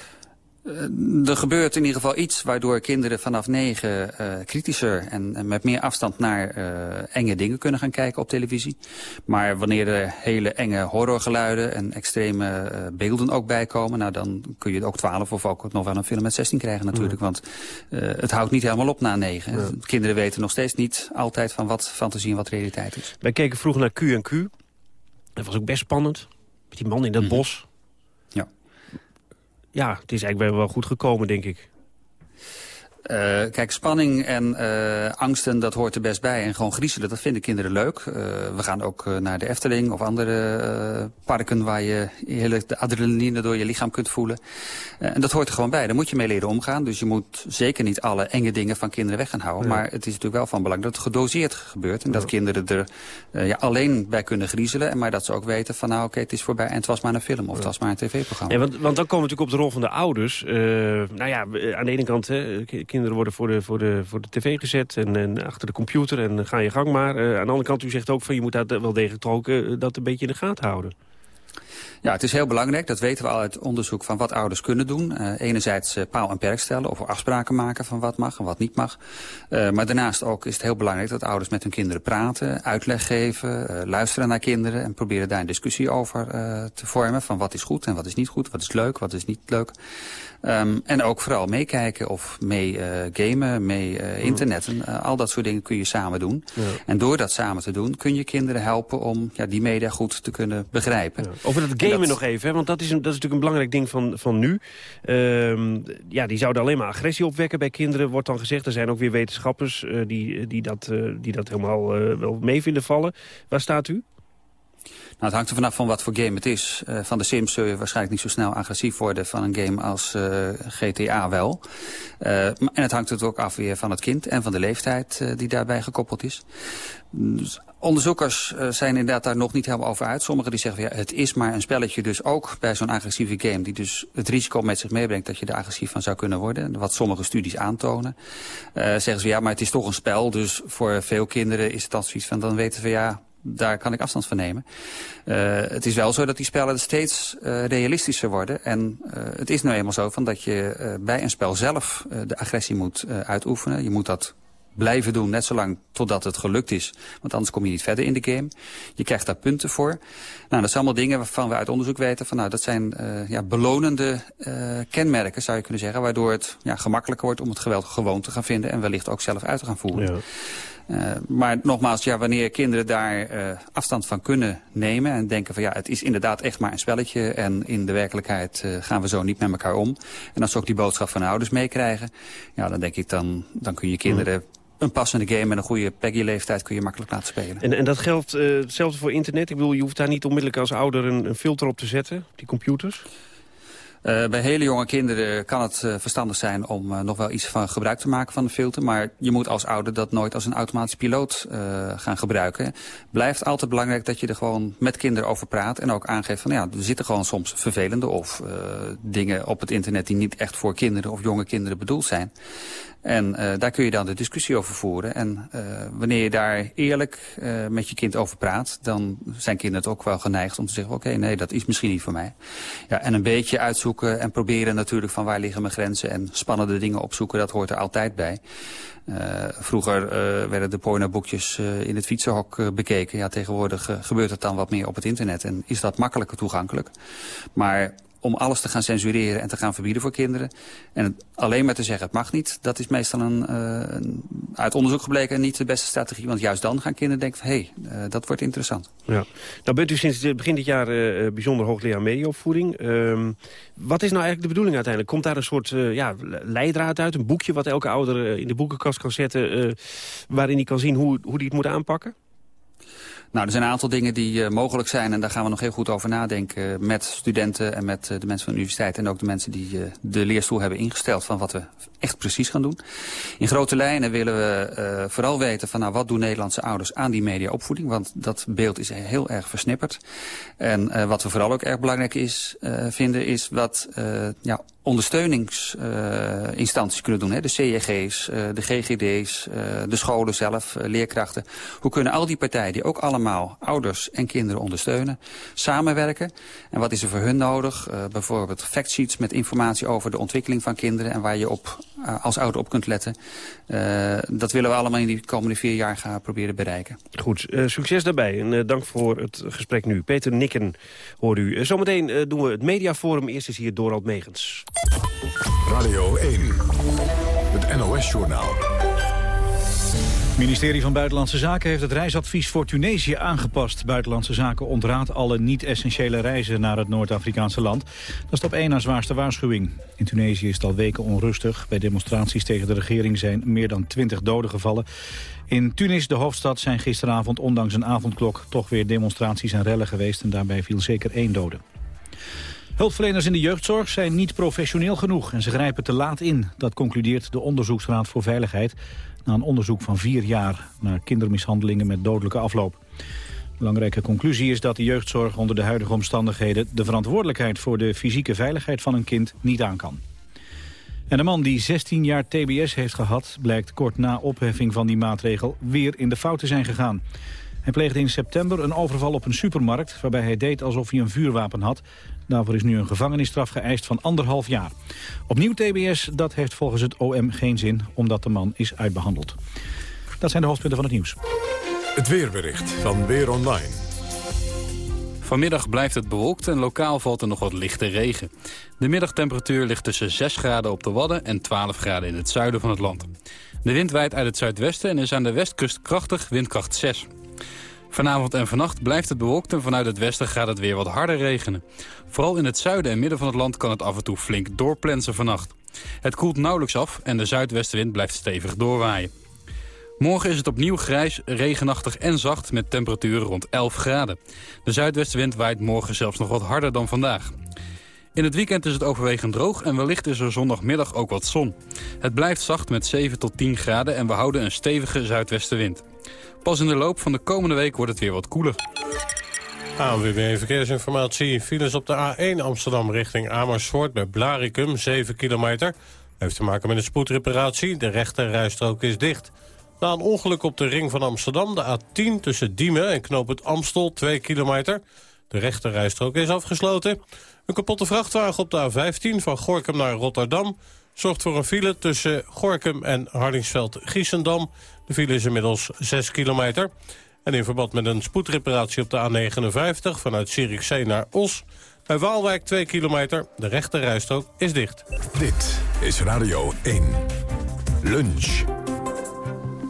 Uh, er gebeurt in ieder geval iets waardoor kinderen vanaf negen uh, kritischer en, en, met meer afstand naar uh, enge dingen kunnen gaan kijken op televisie. Maar wanneer er hele enge horrorgeluiden en extreme beelden ook bijkomen, nou dan kun je ook 12 of ook nog wel een film met 16 krijgen natuurlijk. Want het houdt niet helemaal op na negen. Ja. Kinderen weten nog steeds niet altijd van wat fantasie en wat realiteit is. Wij keken vroeger naar Q en Q. Dat was ook best spannend. Met die man in dat mm -hmm. bos ja, het is eigenlijk wel goed gekomen, denk ik. Uh, kijk, spanning en uh, angsten, dat hoort er best bij. En gewoon griezelen, dat vinden kinderen leuk. Uh, we gaan ook naar de Efteling of andere parken... waar je hele de adrenaline door je lichaam kunt voelen. en dat hoort er gewoon bij. Daar moet je mee leren omgaan. Dus je moet zeker niet alle enge dingen van kinderen weg gaan houden. Ja. Maar het is natuurlijk wel van belang dat het gedoseerd gebeurt. En dat kinderen er ja, alleen bij kunnen griezelen. Maar dat ze ook weten van nou oké, okay, het is voorbij. En het was maar een film of het was maar een tv-programma. Ja, want, want dan komen we natuurlijk op de rol van de ouders. nou ja, aan de ene kant... Hè, kinderen worden voor de, voor de, voor de tv gezet en, en achter de computer en ga je gang maar. Uh, aan de andere kant, u zegt ook van je moet dat wel degelijk ook uh, dat een beetje in de gaten houden. Ja, het is heel belangrijk. Dat weten we al uit onderzoek van wat ouders kunnen doen. Uh, enerzijds uh, paal en perk stellen of afspraken maken van wat mag en wat niet mag. Uh, maar daarnaast ook is het heel belangrijk dat ouders met hun kinderen praten, uitleg geven, luisteren naar kinderen en proberen daar een discussie over te vormen van wat is goed en wat is niet goed, wat is leuk, wat is niet leuk. Um, en ook vooral meekijken of mee gamen, mee uh, internetten. Al dat soort dingen kun je samen doen. Ja. En door dat samen te doen kun je kinderen helpen om ja, die media goed te kunnen begrijpen. Ja. Over dat gamen dat... nog even, hè? want dat is, een, dat is natuurlijk een belangrijk ding van, van nu. Um, ja, die zouden alleen maar agressie opwekken bij kinderen, wordt dan gezegd. Er zijn ook weer wetenschappers die, die, dat, die dat helemaal wel mee vinden vallen. Waar staat u? Nou, het hangt er vanaf van wat voor game het is. Uh, van de Sims zul je waarschijnlijk niet zo snel agressief worden van een game als uh, GTA wel. Uh, en het hangt er ook af weer van het kind en van de leeftijd die daarbij gekoppeld is. Dus onderzoekers zijn inderdaad daar nog niet helemaal over uit. Sommigen die zeggen, ja, het is maar een spelletje dus ook bij zo'n agressieve game... die dus het risico met zich meebrengt dat je er agressief van zou kunnen worden. Wat sommige studies aantonen. zeggen ze, ja, maar het is toch een spel, dus voor veel kinderen is het dan zoiets van... dan weten we, ja, daar kan ik afstand van nemen. Uh, het is wel zo dat die spellen steeds realistischer worden. En het is nou eenmaal zo van dat je bij een spel zelf de agressie moet uitoefenen. Je moet dat blijven doen, net zolang totdat het gelukt is. Want anders kom je niet verder in de game. Je krijgt daar punten voor. Nou, dat zijn allemaal dingen waarvan we uit onderzoek weten... van nou, dat zijn uh, ja, belonende uh, kenmerken, zou je kunnen zeggen... waardoor het ja, gemakkelijker wordt om het geweld gewoon te gaan vinden... en wellicht ook zelf uit te gaan voeren. Ja. Uh, maar nogmaals, ja, wanneer kinderen daar uh, afstand van kunnen nemen... en denken van ja, het is inderdaad echt maar een spelletje... en in de werkelijkheid uh, gaan we zo niet met elkaar om... en als ze ook die boodschap van de ouders meekrijgen... ja, dan denk ik, dan, dan kun je kinderen... Mm. Een passende game met een goede Peggy-leeftijd kun je makkelijk laten spelen. En, en dat geldt hetzelfde voor internet? Ik bedoel, je hoeft daar niet onmiddellijk als ouder een, een filter op te zetten, die computers? Uh, bij hele jonge kinderen kan het uh, verstandig zijn om uh, nog wel iets van gebruik te maken van de filter. Maar je moet als ouder dat nooit als een automatisch piloot gaan gebruiken. Blijft altijd belangrijk dat je er gewoon met kinderen over praat. En ook aangeeft van ja, er zitten gewoon soms vervelende of dingen op het internet die niet echt voor kinderen of jonge kinderen bedoeld zijn. En uh, daar kun je dan de discussie over voeren. En uh, wanneer je daar eerlijk uh, met je kind over praat... dan zijn kinderen ook wel geneigd om te zeggen... oké, nee, dat is misschien niet voor mij. Ja, en een beetje uitzoeken en proberen natuurlijk van waar liggen mijn grenzen... en spannende dingen opzoeken, dat hoort er altijd bij. vroeger werden de pornoboekjes in het fietsenhok bekeken. Ja, tegenwoordig gebeurt het dan wat meer op het internet. En is dat makkelijker toegankelijk. Maar om alles te gaan censureren en te gaan verbieden voor kinderen. En alleen maar te zeggen het mag niet, dat is meestal een, uh, een uit onderzoek gebleken niet de beste strategie. Want juist dan gaan kinderen denken van hé, hey, uh, dat wordt interessant. Ja. Nou bent u sinds begin dit jaar uh, bijzonder hoogleraar mediaopvoeding. Uh, wat is nou eigenlijk de bedoeling uiteindelijk? Komt daar een soort ja, leidraad uit, een boekje wat elke ouder in de boekenkast kan zetten... waarin hij kan zien hoe, hoe hij het moet aanpakken? Nou, er zijn een aantal dingen die uh, mogelijk zijn en daar gaan we nog heel goed over nadenken met studenten en met uh, de mensen van de universiteit en ook de mensen die uh, de leerstoel hebben ingesteld van wat we echt precies gaan doen. In grote lijnen willen we vooral weten van nou wat doen Nederlandse ouders aan die mediaopvoeding, want dat beeld is heel erg versnipperd. En wat we vooral ook erg belangrijk is, vinden is wat ja, ondersteuningsinstanties kunnen doen. Hè? De CEG's, de GGD's, de scholen zelf, leerkrachten. Hoe kunnen al die partijen die ook allemaal ouders en kinderen ondersteunen, samenwerken. En wat is er voor hun nodig? Uh, bijvoorbeeld factsheets met informatie over de ontwikkeling van kinderen... en waar je op, uh, als ouder op kunt letten. Uh, dat willen we allemaal in die komende vier jaar gaan proberen bereiken. Goed, succes daarbij en dank voor het gesprek nu. Peter Nikken hoort u. zometeen doen we het mediaforum. Eerst is hier Dorald Megens. Radio 1, het NOS-journaal. Het ministerie van Buitenlandse Zaken heeft het reisadvies voor Tunesië aangepast. Buitenlandse Zaken ontraadt alle niet-essentiële reizen naar het Noord-Afrikaanse land. Dat is op één na zwaarste waarschuwing. In Tunesië is het al weken onrustig. Bij demonstraties tegen de regering zijn meer dan 20 doden gevallen. In Tunis, de hoofdstad, zijn gisteravond ondanks een avondklok... toch weer demonstraties en rellen geweest en daarbij viel zeker één dode. Hulpverleners in de jeugdzorg zijn niet professioneel genoeg en ze grijpen te laat in. Dat concludeert de Onderzoeksraad voor Veiligheid na een onderzoek van vier jaar naar kindermishandelingen met dodelijke afloop. Belangrijke conclusie is dat de jeugdzorg onder de huidige omstandigheden... de verantwoordelijkheid voor de fysieke veiligheid van een kind niet aan kan. En de man die 16 jaar TBS heeft gehad... blijkt kort na opheffing van die maatregel weer in de fout te zijn gegaan. Hij pleegde in september een overval op een supermarkt... waarbij hij deed alsof hij een vuurwapen had. Daarvoor is nu een gevangenisstraf geëist van anderhalf jaar. Opnieuw TBS, dat heeft volgens het OM geen zin... omdat de man is uitbehandeld. Dat zijn de hoofdpunten van het nieuws. Het weerbericht van Weer Online. Vanmiddag blijft het bewolkt en lokaal valt er nog wat lichte regen. De middagtemperatuur ligt tussen 6 graden op de Wadden en 12 graden in het zuiden van het land. De wind waait uit het zuidwesten en is aan de westkust krachtig windkracht 6. Vanavond en vannacht blijft het bewolkt en vanuit het westen gaat het weer wat harder regenen. Vooral in het zuiden en midden van het land kan het af en toe flink doorplensen vannacht. Het koelt nauwelijks af en de zuidwestenwind blijft stevig doorwaaien. Morgen is het opnieuw grijs, regenachtig en zacht met temperaturen rond 11 graden. De zuidwestenwind waait morgen zelfs nog wat harder dan vandaag. In het weekend is het overwegend droog en wellicht is er zondagmiddag ook wat zon. Het blijft zacht met 7 tot 10 graden en we houden een stevige zuidwestenwind. Pas in de loop van de komende week wordt het weer wat koeler. ANWB Verkeersinformatie. Files op de A1 Amsterdam richting Amersfoort bij Blaricum, 7 kilometer. Heeft te maken met een spoedreparatie. De rechte rijstrook is dicht. Na een ongeluk op de ring van Amsterdam, de A10 tussen Diemen en Knoop het Amstel, 2 kilometer. De rechte rijstrook is afgesloten. Een kapotte vrachtwagen op de A15 van Gorkum naar Rotterdam. zorgt voor een file tussen Gorkum en Hardingsveld-Giessendam. De file is inmiddels 6 kilometer. En in verband met een spoedreparatie op de A59 vanuit Zierikzee naar Os... bij Waalwijk 2 kilometer, de rechte rijstrook is dicht. Dit is Radio 1. Lunch.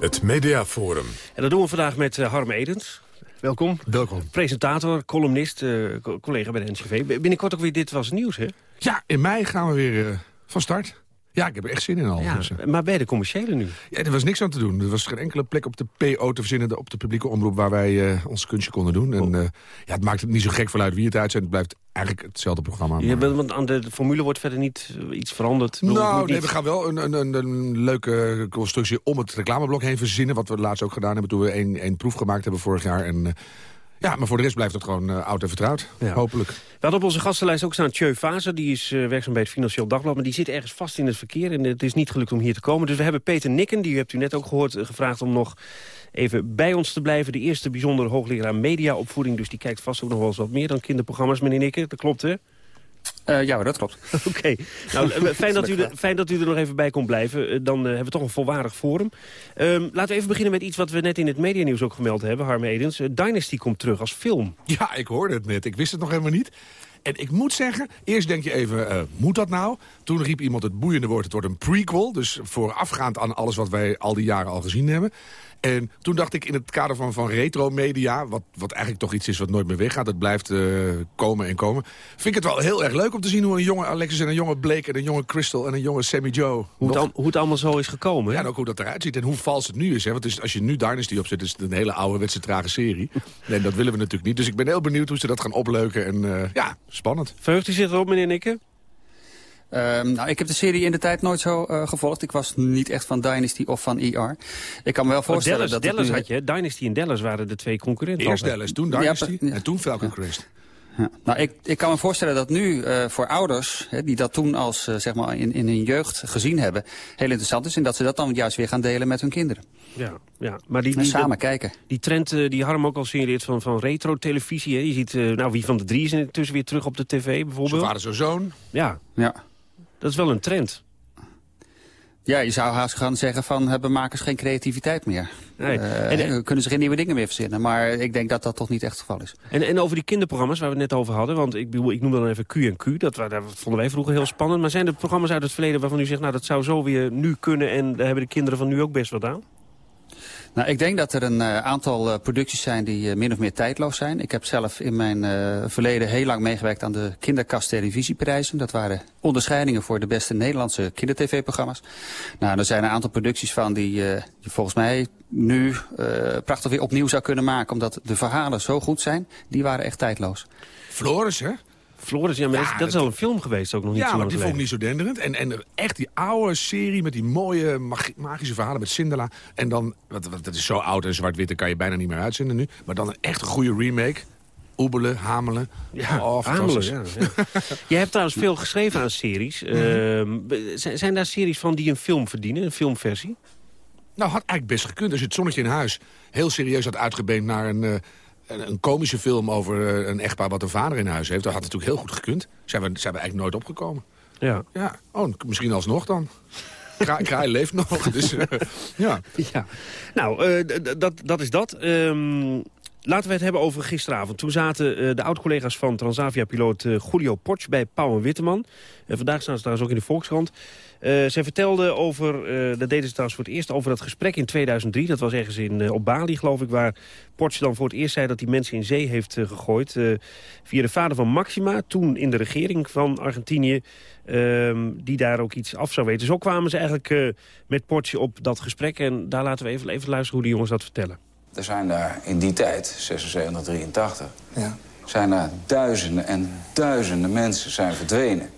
Het Mediaforum. En dat doen we vandaag met uh, Harm Edens. Welkom. Welkom. Presentator, columnist, uh, collega bij de NCV. Binnenkort ook weer Dit Was Nieuws, hè? Ja, in mei gaan we weer uh, van start. Ja, ik heb er echt zin in al. Ja, dus, maar bij de commerciële nu? Ja, er was niks aan te doen. Er was geen enkele plek op de PO te verzinnen... op de publieke omroep waar wij uh, ons kunstje konden doen. En uh, ja, het maakt het niet zo gek vanuit wie het uitzendt. Het blijft eigenlijk hetzelfde programma. Maar... Ja, want aan de formule wordt verder niet iets veranderd? Nou, nee, we gaan wel een, een, een, leuke constructie om het reclameblok heen verzinnen. Wat we laatst ook gedaan hebben toen we één, één proef gemaakt hebben vorig jaar. En, uh, ja, maar voor de rest blijft het gewoon uh, oud en vertrouwd, ja. hopelijk. We hadden op onze gastenlijst ook staan Tjeu Fazer. Die is uh, werkzaam bij het Financieel Dagblad. Maar die zit ergens vast in het verkeer. En het is niet gelukt om hier te komen. Dus we hebben Peter Nikken, die hebt u net ook gehoord, uh, gevraagd om nog even bij ons te blijven. De eerste bijzondere hoogleraar mediaopvoeding. Dus die kijkt vast ook nog wel eens wat meer dan kinderprogramma's, meneer Nikken. Dat klopt, hè? Uh, ja, dat klopt. Oké. Okay. Nou, fijn, dat u er, fijn dat u er nog even bij kon blijven. Uh, dan uh, hebben we toch een volwaardig forum. Um, laten we even beginnen met iets wat we net in het medianieuws ook gemeld hebben, Harm Edens. Dynasty komt terug als film. Ja, ik hoorde het net. Ik wist het nog helemaal niet. En ik moet zeggen, eerst denk je even, moet dat nou? Toen riep iemand het boeiende woord, het wordt een prequel. Dus voorafgaand aan alles wat wij al die jaren al gezien hebben. En toen dacht ik in het kader van, van retro-media... Wat, wat eigenlijk toch iets is wat nooit meer weggaat... het blijft uh, komen en komen... vind ik het wel heel erg leuk om te zien hoe een jonge Alexis... en een jonge Blake en een jonge Crystal en een jonge Sammy Joe... Hoe, het, al, hoe het allemaal zo is gekomen. Ja, en ook hoe dat eruit ziet en hoe vals het nu is. Hè? Want is, als je nu Dynasty opzet, is het een hele ouderwetse trage serie. Nee, dat willen we natuurlijk niet. Dus ik ben heel benieuwd hoe ze dat gaan opleuken. En uh, ja, spannend. Verheugt u zich erop, meneer Nikke? Um, nou, ik heb de serie in de tijd nooit zo uh, gevolgd. Ik was niet echt van Dynasty of van ER. Ik kan me wel voorstellen oh, Dallas, dat... Dallas nu... had je, Dynasty en Dallas waren de twee concurrenten. Eerst Dallas, toen Dynasty ja, en toen Falcon ja. Crest. Ja. Nou, ik, ik kan me voorstellen dat nu uh, voor ouders, hè, die dat toen als uh, zeg maar in, in hun jeugd gezien hebben, heel interessant is. En dat ze dat dan juist weer gaan delen met hun kinderen. Ja, ja. maar die, en die, samen de, kijken. Die trend uh, die Harm ook al signaleert van, van retro-televisie. Je ziet, nou, wie van de drie is intussen weer terug op de tv bijvoorbeeld. Zijn vader, zijn zoon. Ja. ja. Dat is wel een trend. Ja, je zou haast gaan zeggen van hebben makers geen creativiteit meer. Nee. Uh, en, en, kunnen ze geen nieuwe dingen meer verzinnen. Maar ik denk dat dat toch niet echt het geval is. En, en over die kinderprogramma's waar we het net over hadden. Want ik, ik noem dan even Q en Q. Dat, dat vonden wij vroeger heel spannend. Maar zijn er programma's uit het verleden waarvan u zegt... nou dat zou zo weer nu kunnen en daar hebben de kinderen van nu ook best wat aan? Nou, ik denk dat er een uh, aantal uh, producties zijn die uh, min of meer tijdloos zijn. Ik heb zelf in mijn verleden heel lang meegewerkt aan de kinderkast televisieprijzen. Dat waren onderscheidingen voor de beste Nederlandse kindertv-programma's. Nou, er zijn een aantal producties van die je volgens mij nu prachtig weer opnieuw zou kunnen maken. Omdat de verhalen zo goed zijn, die waren echt tijdloos. Floris, hè? Floris, ja, maar ja, dat, dat, is al een film geweest, ook nog niet ja, zo lang maar die vond ik niet zo denderend. En, en echt die oude serie met die mooie mag magische verhalen met Cinderella. En dan, wat, wat, dat is zo oud en zwart-wit, dat kan je bijna niet meer uitzenden nu. Maar dan een echt goede remake. Oebelen, Hamelen. Ja, oh, Hamelen, ja, ja. Je hebt trouwens veel geschreven aan series. Mm -hmm. uh, zijn, zijn daar series van die een film verdienen, een filmversie? Nou, had eigenlijk best gekund als je het zonnetje in huis heel serieus had uitgebeend naar een... Uh, een, een, komische film over uh, een echtpaar wat een vader in huis heeft. Dat had natuurlijk heel goed gekund. Zijn we, zijn we eigenlijk nooit opgekomen. Ja. ja. Oh, misschien alsnog dan. Kraai, kraai leeft nog. Dus, uh, ja. ja. Nou, uh, dat, dat is dat. Um, laten we het hebben over gisteravond. Toen zaten uh, de oud-collega's van Transavia-piloot uh, Julio Potsch bij Pauw en Witteman. Vandaag staan ze trouwens ook in de Volkskrant. Uh, zij vertelde over, dat deden ze trouwens voor het eerst, over dat gesprek in 2003. Dat was ergens in, op Bali, geloof ik, waar Potsch dan voor het eerst zei dat hij mensen in zee heeft gegooid. via de vader van Maxima, toen in de regering van Argentinië, ehm, die daar ook iets af zou weten. Zo kwamen ze eigenlijk met Potsch op dat gesprek. En daar laten we even, even luisteren hoe die jongens dat vertellen. Er zijn daar in die tijd, 76, 83, ja. zijn er duizenden en duizenden mensen zijn verdwenen.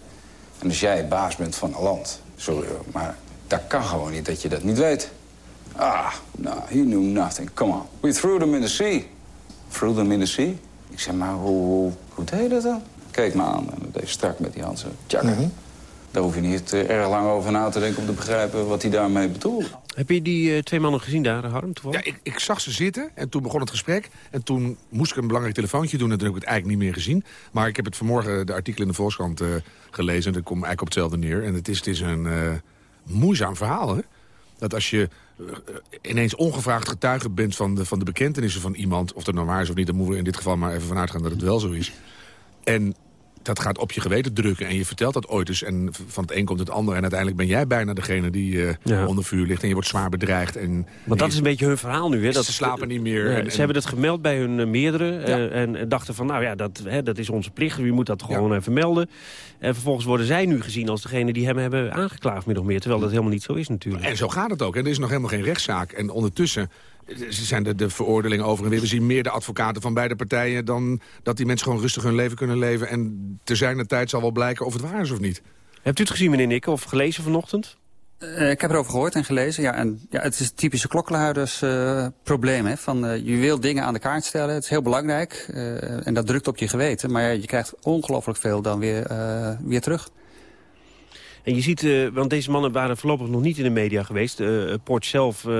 En als jij baas bent van een land, sorry hoor, maar dat kan gewoon niet dat je dat niet weet. Ah, no, he knew nothing. Come on. We threw them in the sea. Threw them in the sea? Ik zeg, maar hoe, hoe, hoe deed je dat dan? Keek me aan en dat deed strak met die hand zo. Tjak. Mm -hmm. Daar hoef je niet uh, erg lang over na te denken om te begrijpen wat hij daarmee bedoelt. Heb je die uh, twee mannen gezien daar, Harm, toevallig? Ja, ik, ik, zag ze zitten en toen begon het gesprek. En toen moest ik een belangrijk telefoontje doen en toen heb ik het eigenlijk niet meer gezien. Maar ik heb het vanmorgen, de artikel in de Volkskrant, uh, gelezen. En dat komt eigenlijk op hetzelfde neer. En het is, het is een moeizaam verhaal, hè? Dat als je ineens ongevraagd getuige bent van de, van de bekentenissen van iemand... of dat nou waar is of niet, dan moeten we in dit geval maar even vanuit gaan dat het wel zo is. En dat gaat op je geweten drukken. En je vertelt dat ooit eens en van het een komt het ander. En uiteindelijk ben jij bijna degene die uh, onder vuur ligt. En je wordt zwaar bedreigd. En, Want dat is een beetje hun verhaal nu. Hè? Dat, ze slapen niet meer. en, ze hebben het gemeld bij hun uh, meerdere. Ja. Uh, en dachten van, nou ja, dat, hè, dat is onze plicht. Wie moet dat gewoon even melden. En vervolgens worden zij nu gezien als degene die hem hebben aangeklaagd. Min of meer. Terwijl dat helemaal niet zo is natuurlijk. En zo gaat het ook. En er is nog helemaal geen rechtszaak. En ondertussen ze zijn de, de veroordelingen over en weer. We zien meer de advocaten van beide partijen... dan dat die mensen gewoon rustig hun leven kunnen leven. En te zijn de tijd zal wel blijken of het waar is of niet. Hebt u het gezien, meneer Nikke, of gelezen vanochtend? Uh, ik heb erover gehoord en gelezen. Ja, en, ja, het is het typische klokkenluiders uh, probleem. Hè, van, uh, je wil dingen aan de kaart stellen. Het is heel belangrijk. en dat drukt op je geweten. Maar je krijgt ongelooflijk veel dan weer, weer terug. En je ziet, uh, want deze mannen waren voorlopig nog niet in de media geweest. Uh, Port zelf, uh,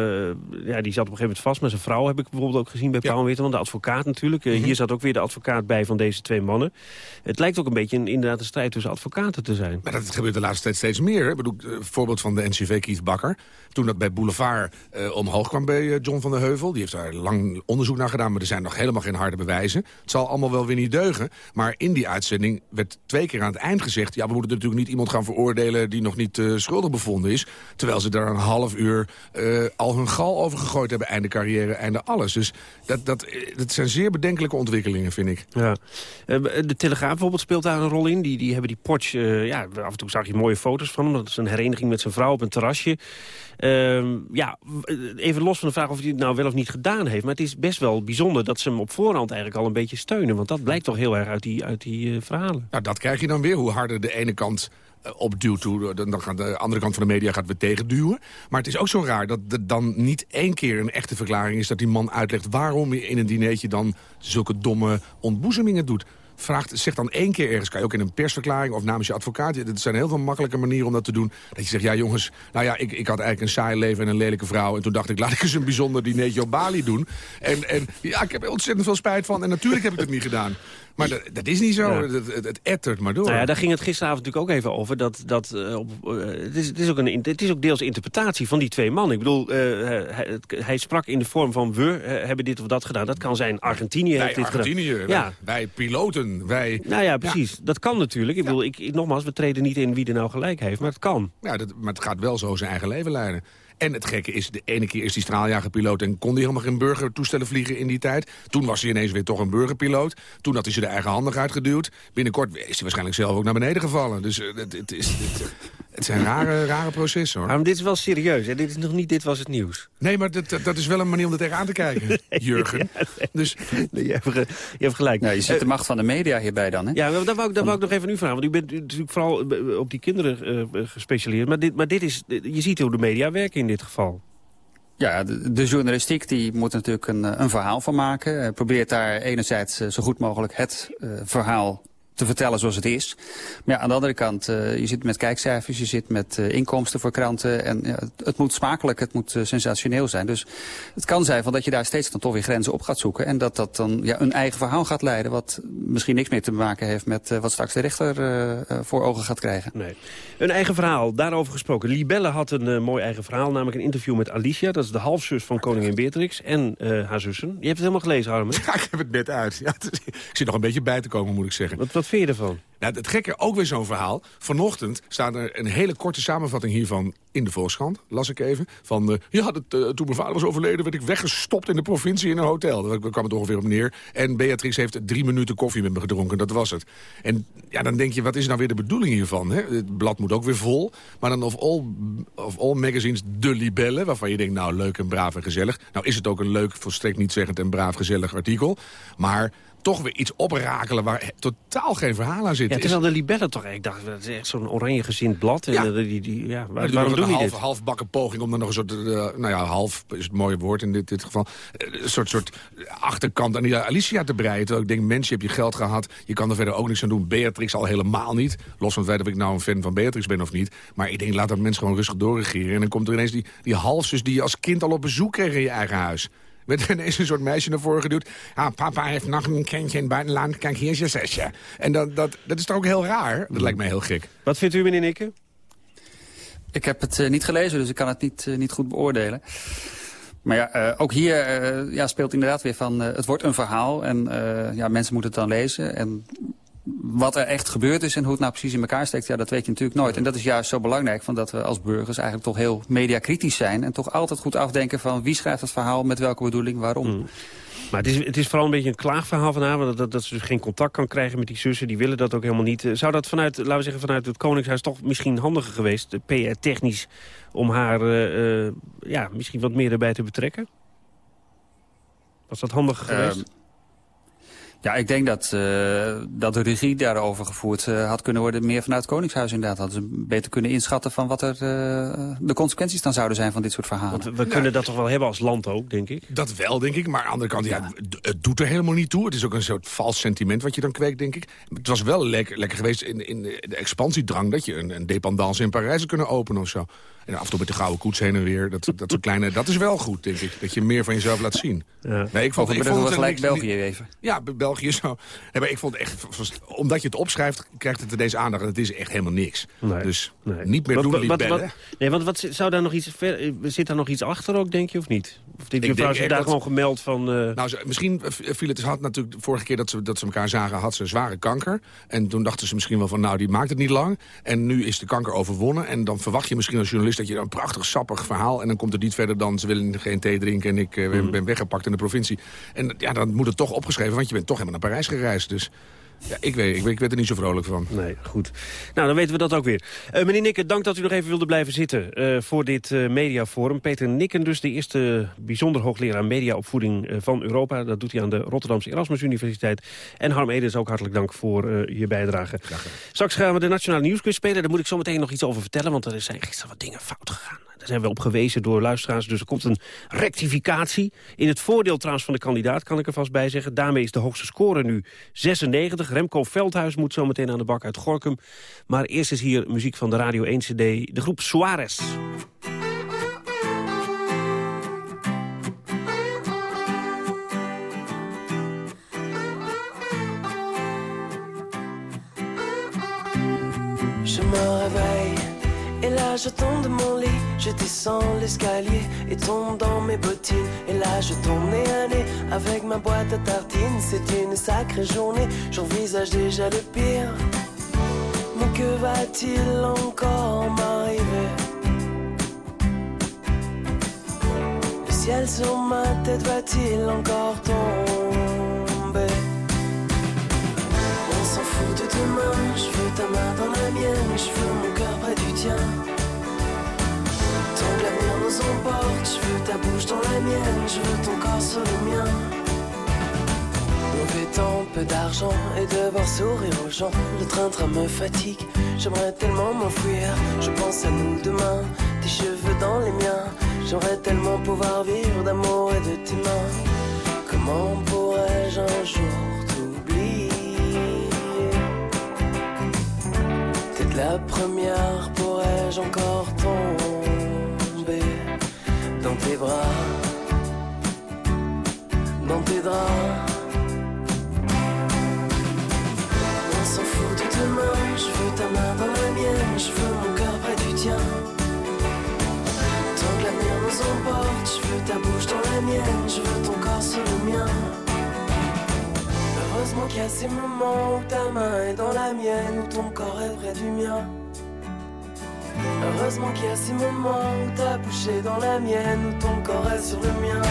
ja, die zat op een gegeven moment vast. Maar zijn vrouw heb ik bijvoorbeeld ook gezien bij ja. Paul Witteman, de advocaat natuurlijk. Mm -hmm. Hier zat ook weer de advocaat bij van deze twee mannen. Het lijkt ook een beetje een, inderdaad een strijd tussen advocaten te zijn. Maar dat gebeurt de laatste tijd steeds meer. Hè? Ik bedoel, voorbeeld van de NCV Keith Bakker. Toen dat bij Boulevard omhoog kwam bij John van der Heuvel. Die heeft daar lang onderzoek naar gedaan, maar er zijn nog helemaal geen harde bewijzen. Het zal allemaal wel weer niet deugen. Maar in die uitzending werd twee keer aan het eind gezegd... ja, we moeten natuurlijk niet iemand gaan veroordelen die nog niet uh, schuldig bevonden is. Terwijl ze daar een half uur uh, al hun gal over gegooid hebben. Einde carrière, einde alles. Dus dat, dat, dat zijn zeer bedenkelijke ontwikkelingen, vind ik. Ja. De Telegraaf bijvoorbeeld speelt daar een rol in. Die, die hebben die Porsche, ja, af en toe zag je mooie foto's van hem. Dat is een hereniging met zijn vrouw op een terrasje. Uh, ja, even los van de vraag of hij het nou wel of niet gedaan heeft. Maar het is best wel bijzonder dat ze hem op voorhand eigenlijk al een beetje steunen. Want dat blijkt toch heel erg uit die, uit die uh, verhalen. Nou, dat krijg je dan weer. Hoe harder de ene kant opduwt, toe, dan gaat de andere kant van de media gaat weer tegenduwen. Maar het is ook zo raar dat er dan niet één keer een echte verklaring is... dat die man uitlegt waarom je in een dinertje dan zulke domme ontboezemingen doet vraagt, zeg dan één keer ergens, kan je ook in een persverklaring of namens je advocaat. Dat zijn heel veel makkelijke manieren om dat te doen. Dat je zegt, ja jongens, nou ja, ik, ik had eigenlijk een saai leven en een lelijke vrouw. En toen dacht ik, laat ik eens een bijzonder dinertje op Bali doen. En, en ja, ik heb er ontzettend veel spijt van. En natuurlijk heb ik het niet gedaan. Maar dat, dat is niet zo. Ja. Het, het, het, ettert maar door. Nou ja, daar ging het gisteravond natuurlijk ook even over. Dat, dat, uh, op, uh, het, is, het, is ook een, het is ook deels interpretatie van die twee mannen. Ik bedoel, uh, hij, hij, sprak in de vorm van we hebben dit of dat gedaan. Dat kan zijn Argentinië wij heeft dit Argentinië, gedaan. Ja. Wij, wij piloten, wij... Nou ja, precies. Ja. Dat kan natuurlijk. Ik bedoel, ik, ik, nogmaals, we treden niet in wie er nou gelijk heeft. Maar het kan. Ja, dat, maar het gaat wel zo zijn eigen leven leiden. En het gekke is, de ene keer is hij straaljagerpiloot... en kon hij helemaal geen burgertoestellen vliegen in die tijd. Toen was hij ineens weer toch een burgerpiloot. Toen had hij ze de eigen handig uitgeduwd. Binnenkort is hij waarschijnlijk zelf ook naar beneden gevallen. Dus uh, het, het, is, het zijn rare, rare processen, hoor. Maar dit is wel serieus, hè? Dit is nog niet dit was het nieuws. Nee, maar dat, dat is wel een manier om er tegenaan te kijken, Jurgen. ja, nee. dus... Nee, je, hebt, je hebt gelijk. Nou, je ziet de macht van de media hierbij dan, hè? Ja, daar wou, daar wou ik nog even u vragen. Want u bent natuurlijk vooral op die kinderen uh, gespecialiseerd. Maar, dit, maar dit is, je ziet hoe de media werken in dit geval. Ja, de, de, journalistiek die moet natuurlijk een, een verhaal van maken. Uh, probeert daar enerzijds uh, zo goed mogelijk het uh, verhaal te vertellen zoals het is. Maar ja, aan de andere kant, uh, je zit met kijkcijfers, je zit met uh, inkomsten voor kranten. En ja, het, het, moet smakelijk, het moet uh, sensationeel zijn. Dus het kan zijn van dat je daar steeds dan toch weer grenzen op gaat zoeken. En dat dat dan ja, een eigen verhaal gaat leiden. Wat misschien niks meer te maken heeft met wat straks de rechter voor ogen gaat krijgen. Nee. Een eigen verhaal, daarover gesproken. Libelle had een mooi eigen verhaal, namelijk een interview met Alicia. Dat is de halfzus van koningin Beatrix en haar zussen. Je hebt het helemaal gelezen, Harmen? Ja, ik heb het net uit. Ja, ik zit nog een beetje bij te komen, moet ik zeggen. Wat, wat vind je ervan? Nou, het gekke, ook weer zo'n verhaal. Vanochtend staat er een hele korte samenvatting hiervan in de Volkskrant. Las ik even. Van, uh, ja, dat, uh, toen mijn vader was overleden... werd ik weggestopt in de provincie in een hotel. Daar kwam het ongeveer op neer. En Beatrix heeft drie minuten koffie met me gedronken. Dat was het. En ja, dan denk je, wat is nou weer de bedoeling hiervan? Hè? Het blad moet ook weer vol. Maar dan of all, of all magazines de libelle... waarvan je denkt, nou, leuk en braaf en gezellig. Nou is het ook een leuk, volstrekt niet zeggend en braaf gezellig artikel. Maar toch weer iets oprakelen waar totaal geen verhaal aan zit. Ja, terwijl de libellen toch, ik dacht, dat is echt zo'n oranje gezind blad. En Ja. eh, die, die, ja, waar- waarom doen een die half, dit? halfbakken poging om dan nog een soort, eh, nou ja, half is het mooie woord in dit, dit geval, eh, een soort, soort achterkant aan die Alicia te breien. Terwijl ik denk, mensen, je hebt je geld gehad, je kan er verder ook niks aan doen. Beatrix al helemaal niet. Los van het feit of ik nou een fan van Beatrix ben of niet. Maar ik denk, laat dat mensen gewoon rustig doorregeren. En dan komt er ineens die, die halfzus die je als kind al op bezoek kreeg in je eigen huis. Met ineens een soort meisje naar voren geduwd. Ah, papa heeft nog een kindje in het buitenland. Kijk, hier is je zesje. En dat, dat, dat is toch ook heel raar? Dat lijkt mij heel gek. Wat vindt u, meneer Nikke? Ik heb het eh, niet gelezen, dus ik kan het niet, eh, niet goed beoordelen. Maar ja, eh, ook hier eh, ja, speelt inderdaad weer van... eh, het wordt een verhaal en eh, ja, mensen moeten het dan lezen. En wat er echt gebeurd is en hoe het nou precies in elkaar steekt... ja, dat weet je natuurlijk nooit. En dat is juist zo belangrijk, van dat we als burgers eigenlijk toch heel mediakritisch zijn... en toch altijd goed afdenken van wie schrijft het verhaal, met welke bedoeling, waarom. Maar het is, het is vooral een beetje een klaagverhaal vanavond... Dat, dat, ze dus geen contact kan krijgen met die zussen. Die willen dat ook helemaal niet. Zou dat vanuit, laten we zeggen, vanuit het Koningshuis... toch misschien handiger geweest, PR-technisch... om haar eh, eh, ja, misschien wat meer erbij te betrekken? Was dat handiger geweest? Ehm, ja, ik denk dat, eh, dat de regie daarover gevoerd eh, had kunnen worden... meer vanuit het Koningshuis inderdaad. Hadden ze beter kunnen inschatten van wat er eh, de consequenties dan zouden zijn van dit soort verhalen. Want we kunnen dat toch wel hebben als land ook, denk ik? Dat wel, denk ik. Maar aan de andere kant, ja. het doet er helemaal niet toe. Het is ook een soort vals sentiment wat je dan kweekt, denk ik. Het was wel lekker, lekker geweest in, in de expansiedrang... dat je een, een dependance in Parijs zou kunnen openen of zo. En af en toe met de gouden koets heen en weer. Dat, dat soort kleine, dat is wel goed, denk ik. Dat je meer van jezelf laat zien. Nee, ik vond, ik vond we het gelijk België even. Ja, Be- België zo. Nee, maar ik vond echt, omdat je het opschrijft, krijgt het deze aandacht. En het is echt helemaal niks. dus niet meer Wat- doen, wat- niet wat- bellen. wat- nee, want wat, zit- zou daar nog iets ver, zit daar nog iets achter ook, denk je, of niet? Of die denk mevrouw zich daar dat- gewoon gemeld van... eh, Nou, ze- misschien viel het, had natuurlijk de vorige keer dat ze, dat ze elkaar zagen, had ze zware kanker. En toen dachten ze misschien wel van, nou, die maakt het niet lang. En nu is de kanker overwonnen. En dan verwacht je misschien als journalist dat je een prachtig sappig verhaal... en dan komt het niet verder dan, ze willen geen thee drinken en ik eh, ben, ben weggepakt in de provincie. En ja, dan moet het toch opgeschreven, want je bent toch helemaal naar Parijs gereisd. Dus ja, ik weet, ik, weet, ik werd er niet zo vrolijk van. Nee, goed. Nou, dan weten we dat ook weer. Eh, meneer Nikken, dank dat u nog even wilde blijven zitten eh, voor dit eh, mediaforum. Peter Nikken dus, de eerste bijzonder hoogleraar mediaopvoeding van Europa. Dat doet hij aan de Rotterdamse Erasmus Universiteit. En Harm Edens, ook hartelijk dank voor je bijdrage. Straks gaan we de Nationale Nieuwsquiz spelen. Daar moet ik zo meteen nog iets over vertellen, want er zijn gisteren wat dingen fout gegaan. Daar zijn we op gewezen door luisteraars. Dus er komt een rectificatie. In het voordeel trouwens van de kandidaat, kan ik er vast bij zeggen. Daarmee is de hoogste score nu 96. Remco Veldhuis moet zo meteen aan de bak uit Gorkum. Maar eerst is hier muziek van de Radio 1 CD. De groep Suarez. Je me réveille et là de je descends l'escalier et tombe dans mes bottines. Et là je tombe nez à avec ma boîte à tartines. C'est une sacrée journée, j'envisage déjà le pire. Mais que va-t-il encore m'arriver? Le ciel sur ma tête va-t-il encore tomber? On s'en fout de demain, je veux ta main dans la mienne, je veux mon cœur près du tien. Je veux ta bouche dans la mienne, je veux ton corps sur le mien. Mauvais temps, peu d'argent et devoir sourire aux gens. Le train-train me fatigue, j'aimerais tellement m'enfuir. Je pense à nous demain, tes cheveux dans les miens. J'aimerais tellement pouvoir vivre d'amour et de tes mains. Comment pourrais-je un jour t'oublier? T'es la première, pourrais-je encore tomber dans tes bras, dans tes draps On s'en fout de demain, je veux ta main dans la mienne, je veux mon cœur près du tien. Tant que l'avenir nous emporte, je veux ta bouche dans la mienne, je veux ton corps sur le mien. Heureusement qu'il y a ces moments où ta main est dans la mienne, où ton corps est près du mien. Heureusement qu'il y a ces moments où ta bouche dans la mienne, où ton corps est sur le mien.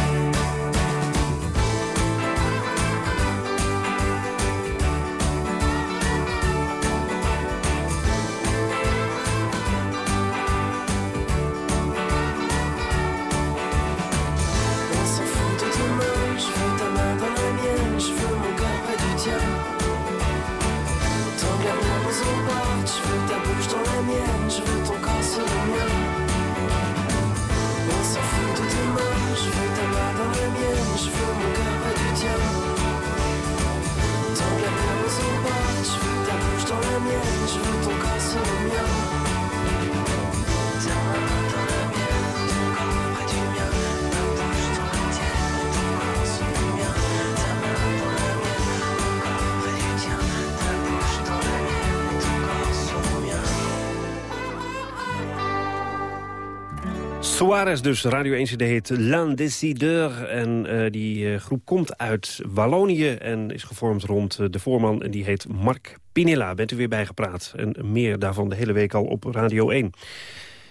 Suarez dus, Radio 1 CD heet L'un Décideur. En uh, die uh, groep komt uit Wallonië en is gevormd rond uh, de voorman. En die heet Mark Pinilla. Bent u weer bijgepraat. En meer daarvan de hele week al op Radio 1.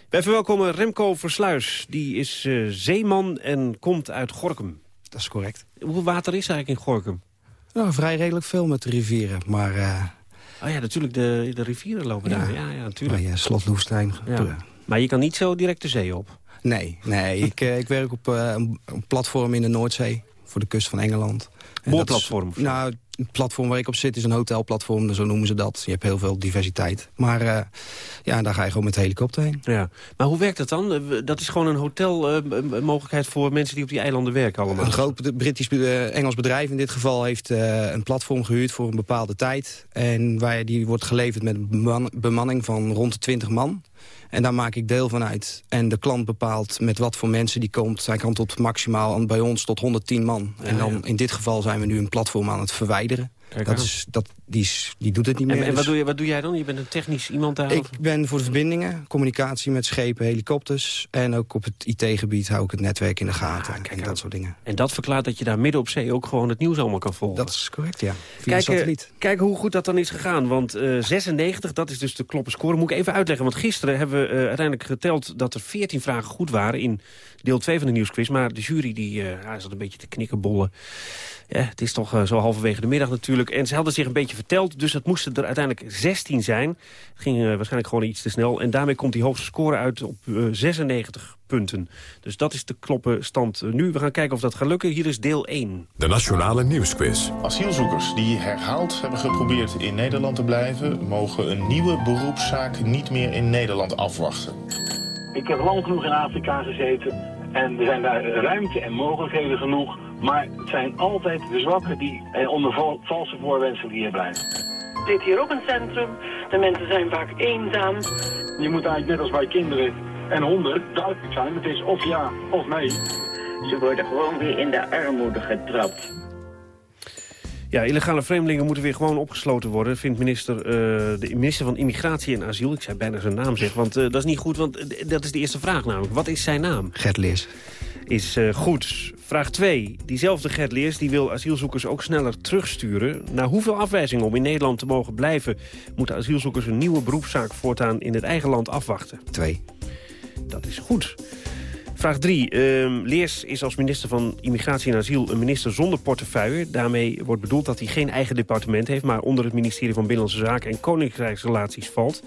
Wij verwelkomen Remco Versluis. Die is zeeman en komt uit Gorkum. Dat is correct. Hoeveel water is eigenlijk in Gorkum? Nou, vrij redelijk veel met de rivieren, maar... Oh ja, natuurlijk, de, de rivieren lopen ja. daar. Ja, ja, natuurlijk. Oh ja, Slot. Ja. Maar je kan niet zo direct de zee op? Nee, nee ik, uh, ik werk op uh, een platform in de Noordzee. Voor de kust van Engeland. Boorplatform? Nou, het platform waar ik op zit is een hotelplatform. Zo noemen ze dat. Je hebt heel veel diversiteit. Maar uh, ja, daar ga je gewoon met de helikopter heen. Ja. Maar hoe werkt dat dan? Dat is gewoon een hotelmogelijkheid voor mensen die op die eilanden werken allemaal? Een groot Britisch Engels bedrijf in dit geval heeft een platform gehuurd voor een bepaalde tijd. En waar, die wordt geleverd met een bemanning van rond de 20 man. En daar maak ik deel van uit. En de klant bepaalt met wat voor mensen die komt. Zij kan tot maximaal, bij ons tot 110 man. En dan in dit geval zijn we nu een platform aan het verwijderen. Dat is, dat, die, die doet het niet meer. En, en dus- wat, doe je, wat doe jij dan? Je bent een technisch iemand daar? Ik ben voor de verbindingen, communicatie met schepen, helikopters. En ook op het IT-gebied hou ik het netwerk in de gaten. en dat soort dingen. En dat verklaart dat je daar midden op zee ook gewoon het nieuws allemaal kan volgen. Dat is correct, ja. Via Kijk, satelliet. kijk hoe goed dat dan is gegaan. Want uh, 96, dat is dus de kloppenscore. Moet ik even uitleggen. Want gisteren hebben we uh, uiteindelijk geteld dat er 14 vragen goed waren... in deel 2 van de nieuwsquiz. Maar de jury die, uh, zat een beetje te knikkenbollen. Ja, het is toch zo halverwege de middag natuurlijk. En ze hadden zich een beetje verteld, dus het moesten er uiteindelijk 16 zijn. Het ging uh, waarschijnlijk gewoon iets te snel. En daarmee komt die hoogste score uit op uh, 96 punten. Dus dat is de kloppenstand nu. We gaan kijken of dat gaat lukken. Hier is deel 1. De Nationale Nieuwsquiz. Asielzoekers die herhaald hebben geprobeerd in Nederland te blijven... mogen een nieuwe beroepszaak niet meer in Nederland afwachten. Ik heb lang genoeg in Afrika gezeten en er zijn daar ruimte en mogelijkheden genoeg. Maar het zijn altijd de zwakken die eh, onder val, valse voorwensen hier blijven. Ik zit hier op een centrum. De mensen zijn vaak eenzaam. Je moet eigenlijk net als bij kinderen en honden duidelijk zijn. Het is of ja of nee. Ze worden gewoon weer in de armoede getrapt. Ja, illegale vreemdelingen moeten weer gewoon opgesloten worden... vindt minister, uh, de minister van Immigratie en Asiel. Ik zei bijna zijn naam zeg, want uh, dat is niet goed. Want uh, dat is de eerste vraag namelijk. Wat is zijn naam? Gert Leers. Is goed. Vraag 2. Diezelfde Gert Leers die wil asielzoekers ook sneller terugsturen. Na hoeveel afwijzingen om in Nederland te mogen blijven... moeten asielzoekers een nieuwe beroepszaak voortaan in het eigen land afwachten? 2. Dat is goed. Vraag 3. Uh, Leers is als minister van Immigratie en Asiel een minister zonder portefeuille. Daarmee wordt bedoeld dat hij geen eigen departement heeft... maar onder het ministerie van Binnenlandse Zaken en Koninkrijksrelaties valt.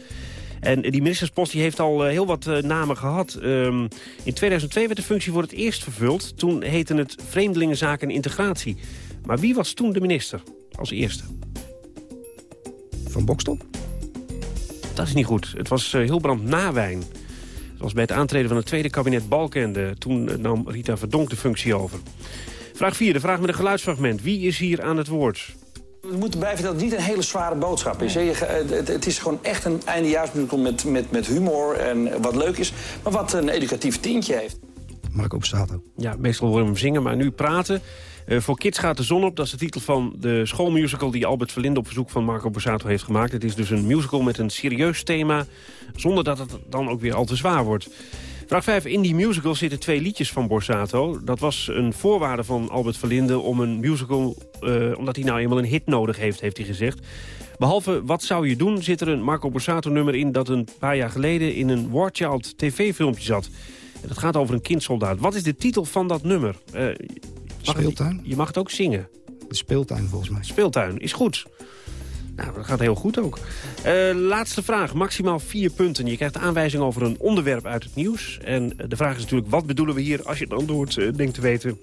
En die ministerspost die heeft al uh, heel wat uh, namen gehad. Um, in 2002 werd de functie voor het eerst vervuld. Toen heette het Vreemdelingenzaken en Integratie. Maar wie was toen de minister als eerste? Van Bokstel? Dat is niet goed. Het was uh, Hilbrand Nawijn. Het was bij het aantreden van het tweede kabinet Balkende. Toen nam Rita Verdonk de functie over. Vraag 4, de vraag met een geluidsfragment. Wie is hier aan het woord? We moeten blijven dat het niet een hele zware boodschap is. Nee. Het, het, is gewoon echt een eindejaarsmusical met, met, met humor en wat leuk is. Maar wat een educatief tientje heeft. Marco Borsato. Ja, meestal horen we hem zingen, maar nu praten. Uh, voor Kids gaat de zon op. Dat is de titel van de schoolmusical die Albert Verlinde op verzoek van Marco Borsato heeft gemaakt. Het is dus een musical met een serieus thema, zonder dat het dan ook weer al te zwaar wordt. Vraag 5. In die musical zitten twee liedjes van Borsato. Dat was een voorwaarde van Albert Verlinde om een musical... Uh, omdat hij nou eenmaal een hit nodig heeft, heeft hij gezegd. Behalve Wat zou je doen zit er een Marco Borsato nummer in... dat een paar jaar geleden in een War Child tv-filmpje zat. En dat gaat over een kindsoldaat. Wat is de titel van dat nummer? Uh, Speeltuin? Je mag het ook zingen. De speeltuin volgens mij. Speeltuin, is goed. Nou, dat gaat heel goed ook. Uh, laatste vraag, maximaal vier punten. Je krijgt aanwijzing over een onderwerp uit het nieuws. En de vraag is natuurlijk, wat bedoelen we hier als je het antwoord uh, denkt te weten?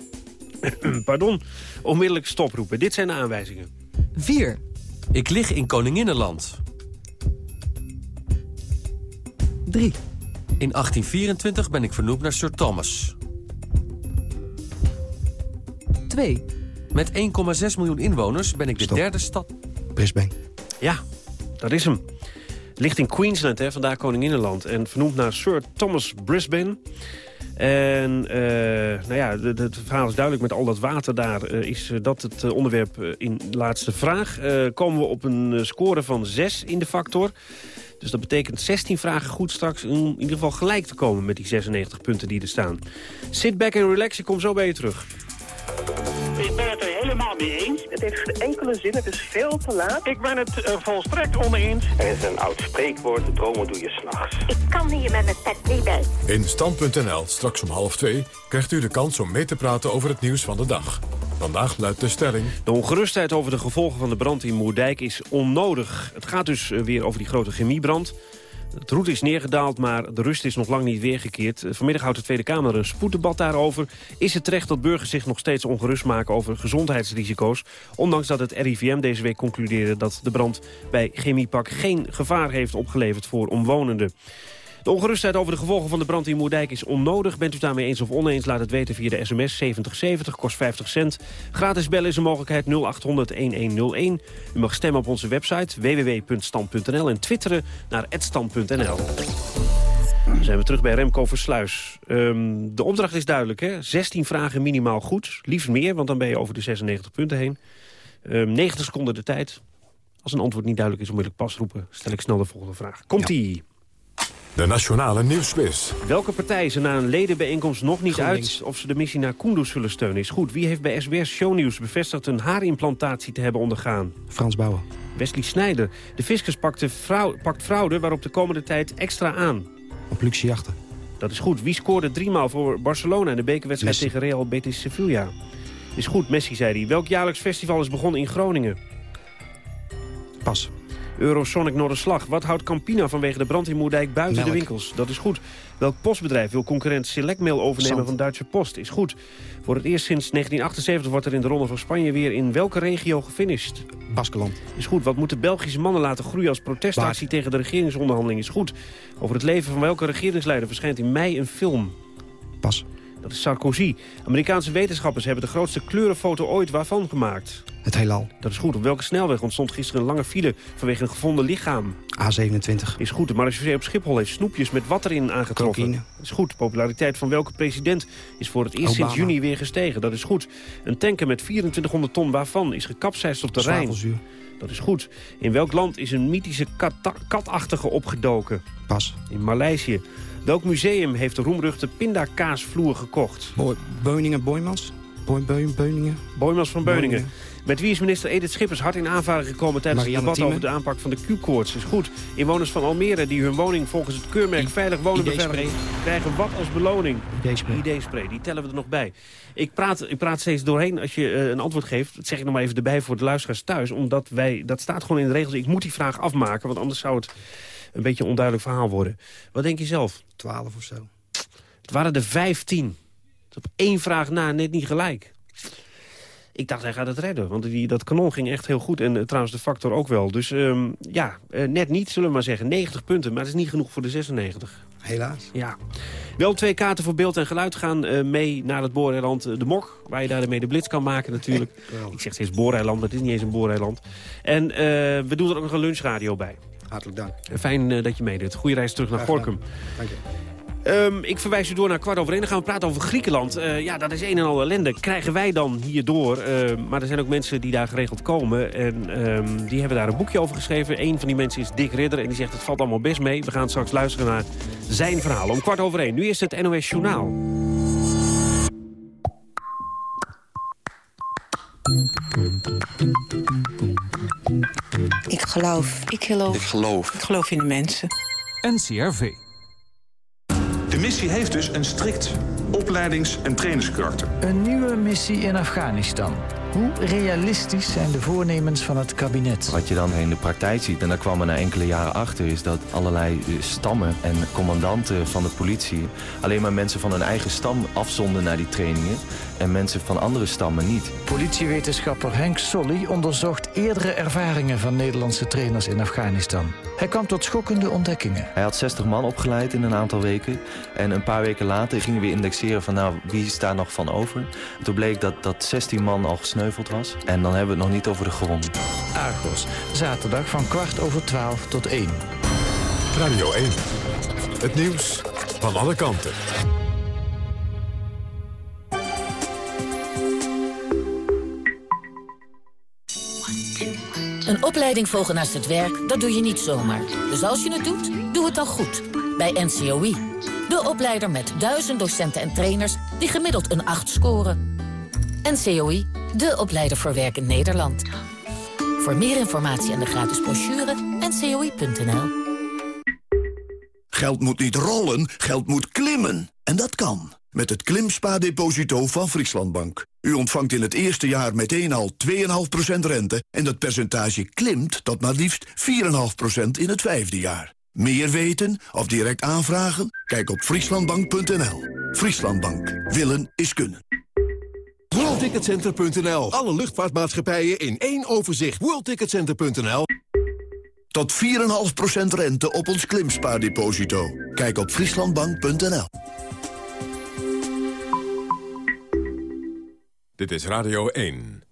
Pardon, onmiddellijk stoproepen. Dit zijn de aanwijzingen. 4. Ik lig in Koninginnenland. 3. In 1824 ben ik vernoemd naar Sir Thomas. 2. Met 1,6 miljoen inwoners ben ik de Stop. derde stad... Brisbane. Ja, dat is hem. Ligt in Queensland, hè, vandaar Koninginnenland. En vernoemd naar Sir Thomas Brisbane. En uh, nou ja, het verhaal is duidelijk met al dat water daar. Uh, is dat het onderwerp in de laatste vraag. Uh, komen we op een score van 6 in de factor. Dus dat betekent 16 vragen goed straks om in ieder geval gelijk te komen met die 96 punten die er staan. Sit back and relax, ik kom zo bij je terug. Ik ben het er helemaal mee eens. Het heeft geen enkele zin, het is veel te laat. Ik ben het uh, volstrekt oneens. Er is een oud spreekwoord, dromen doe je s'nachts. Ik kan hier met mijn pet niet bij. In Stand.nl, straks om half twee, krijgt u de kans om mee te praten over het nieuws van de dag. Vandaag luidt de stelling... De ongerustheid over de gevolgen van de brand in Moerdijk is onnodig. Het gaat dus eh, weer over die grote chemiebrand. Het roet is neergedaald, maar de rust is nog lang niet weergekeerd. Vanmiddag houdt de Tweede Kamer een spoeddebat daarover. Is het terecht dat burgers zich nog steeds ongerust maken over gezondheidsrisico's? Ondanks dat het RIVM deze week concludeerde dat de brand bij Chemiepak geen gevaar heeft opgeleverd voor omwonenden. De ongerustheid over de gevolgen van de brand in Moerdijk is onnodig. Bent u daarmee eens of oneens, laat het weten via de sms 7070, kost 50 cent. Gratis bellen is een mogelijkheid 0800-1101. U mag stemmen op onze website www.stand.nl en twitteren naar @stand.nl. Dan zijn we terug bij Remco Versluis. Um, de opdracht is duidelijk, hè? 16 vragen minimaal goed. Liefst meer, want dan ben je over de 96 punten heen. Um, 90 seconden de tijd. Als een antwoord niet duidelijk is, onmiddellijk pas roepen. Stel ik snel de volgende vraag. Komt-ie. De Nationale Nieuwsquiz. Welke partij is er na een ledenbijeenkomst nog niet uit... of ze de missie naar Kunduz zullen steunen? Is goed. Wie heeft bij SBS Shownieuws bevestigd... een haarimplantatie te hebben ondergaan? Frans Bouwen. Wesley Snijder. De fiscus pakt, fraude, pakt fraude waarop de komende tijd extra aan. Op luxe jachten. Dat is goed. Wie scoorde driemaal voor Barcelona... in de bekerwedstrijd tegen Real Betis Sevilla? Is goed, Messi, zei hij. Welk jaarlijks festival is begonnen in Groningen? Pas. Eurosonic Noorderslag. Wat houdt Campina vanwege de brand in Moerdijk buiten Melk. de winkels? Dat is goed. Welk postbedrijf wil concurrent Selectmail overnemen Zand. van Duitse Post? Is goed. Voor het eerst sinds 1978 wordt er in de Ronde van Spanje weer in welke regio gefinished? Baskeland. Is goed. Wat moeten Belgische mannen laten groeien als protestactie tegen de regeringsonderhandeling? Is goed. Over het leven van welke regeringsleider verschijnt in mei een film? Pas. Dat is Sarkozy. Amerikaanse wetenschappers hebben de grootste kleurenfoto ooit waarvan gemaakt? Het heelal. Dat is goed. Op welke snelweg ontstond gisteren een lange file vanwege een gevonden lichaam? A27. Is goed. De marechaussee op Schiphol heeft snoepjes met wat erin aangetroffen. Cocaïne. Is goed. De populariteit van welke president is voor het eerst Obama. sinds juni weer gestegen? Dat is goed. Een tanker met 2400 ton waarvan is gekapseist op de Rijn? Dat is goed. In welk land is een mythische kata- katachtige opgedoken? Pas. In Maleisië. Welk museum heeft de roemruchte pindakaasvloer gekocht? Bo Beuningen Boymans. Boy Beu Beuningen. Boymans van Beuningen. Beuningen. Met wie is minister Edith Schippers hard in aanvaring gekomen tijdens Marianne het debat Thieme. over de aanpak van de Q-koorts? Is goed. Inwoners van Almere die hun woning volgens het keurmerk Veilig Wonen beveiligen, krijgen wat als beloning? ID-spray. ID-spray, die tellen we er nog bij. Ik praat, ik praat steeds doorheen als je eh, een antwoord geeft. Dat zeg ik nog maar even erbij voor de luisteraars thuis. Omdat wij, dat staat gewoon in de regels. Ik moet die vraag afmaken, want anders zou het een beetje een onduidelijk verhaal worden. Wat denk je zelf? 12 of zo. Het waren er 15. Dus op één vraag na net niet gelijk. Ik dacht, hij gaat het redden. Want die, dat kanon ging echt heel goed. En eh, trouwens de factor ook wel. Dus ehm, ja, eh, net niet, zullen we maar zeggen. 90 punten, maar het is niet genoeg voor de 96. Helaas. Ja. Wel twee kaarten voor beeld en geluid gaan eh, mee naar het booreiland eh, De Mok. Waar je daarmee de blitz kan maken natuurlijk. Ik zeg steeds booreiland, maar het is niet eens een booreiland. En we doen er ook nog een lunchradio bij. Hartelijk dank. Fijn eh, dat je meedoet. Goeie reis terug naar. Gorkum. Dank je. Ehm, ik verwijs u door naar kwart over één. Dan gaan we praten over Griekenland. Eh, ja, dat is een en al ellende. Krijgen wij dan hierdoor. Uh, maar er zijn ook mensen die daar geregeld komen. En ehm, die hebben daar een boekje over geschreven. Een van die mensen is Dick Ridder. En die zegt het valt allemaal best mee. We gaan straks luisteren naar zijn verhaal. Om kwart over één. Nu is het NOS Journaal. Ik geloof. Ik geloof. Ik geloof. Ik geloof in de mensen. NCRV. De missie heeft dus een strikt opleidings- en trainingskarakter. Een nieuwe missie in Afghanistan. Hoe realistisch zijn de voornemens van het kabinet? Wat je dan in de praktijk ziet, en daar kwam er na enkele jaren achter... is dat allerlei eh, stammen en commandanten van de politie... alleen maar mensen van hun eigen stam afzonden naar die trainingen... en mensen van andere stammen niet. Politiewetenschapper Henk Solly onderzocht eerdere ervaringen... van Nederlandse trainers in Afghanistan. Hij kwam tot schokkende ontdekkingen. Hij had 60 man opgeleid in een aantal weken. En een paar weken later gingen we indexeren van nou, wie is daar nog van over. Toen bleek dat, dat 16 man al gesneuveld was. En dan hebben we het nog niet over de gewonden. Argos, zaterdag van kwart over 12 tot 1. Radio 1. Het nieuws van alle kanten. Een opleiding volgen naast het werk, dat doe je niet zomaar. Dus als je het doet, doe het dan goed. Bij NCOI. De opleider met duizend docenten en trainers die gemiddeld een 8 scoren. NCOI, de opleider voor werk in Nederland. Voor meer informatie en de gratis brochure, ncoi.nl. Geld moet niet rollen, geld moet klimmen. En dat kan. Met het Klimspa-deposito van Frieslandbank. U ontvangt in het eerste jaar meteen al 2,5% rente... en dat percentage klimt tot maar liefst 4,5% in het vijfde jaar. Meer weten of direct aanvragen? Kijk op frieslandbank.nl. Frieslandbank. Willen is kunnen. WorldTicketCenter.nl. Alle luchtvaartmaatschappijen in één overzicht. WorldTicketCenter.nl. Tot 4,5% rente op ons klimspaardeposito. Kijk op frieslandbank.nl. Dit is Radio 1.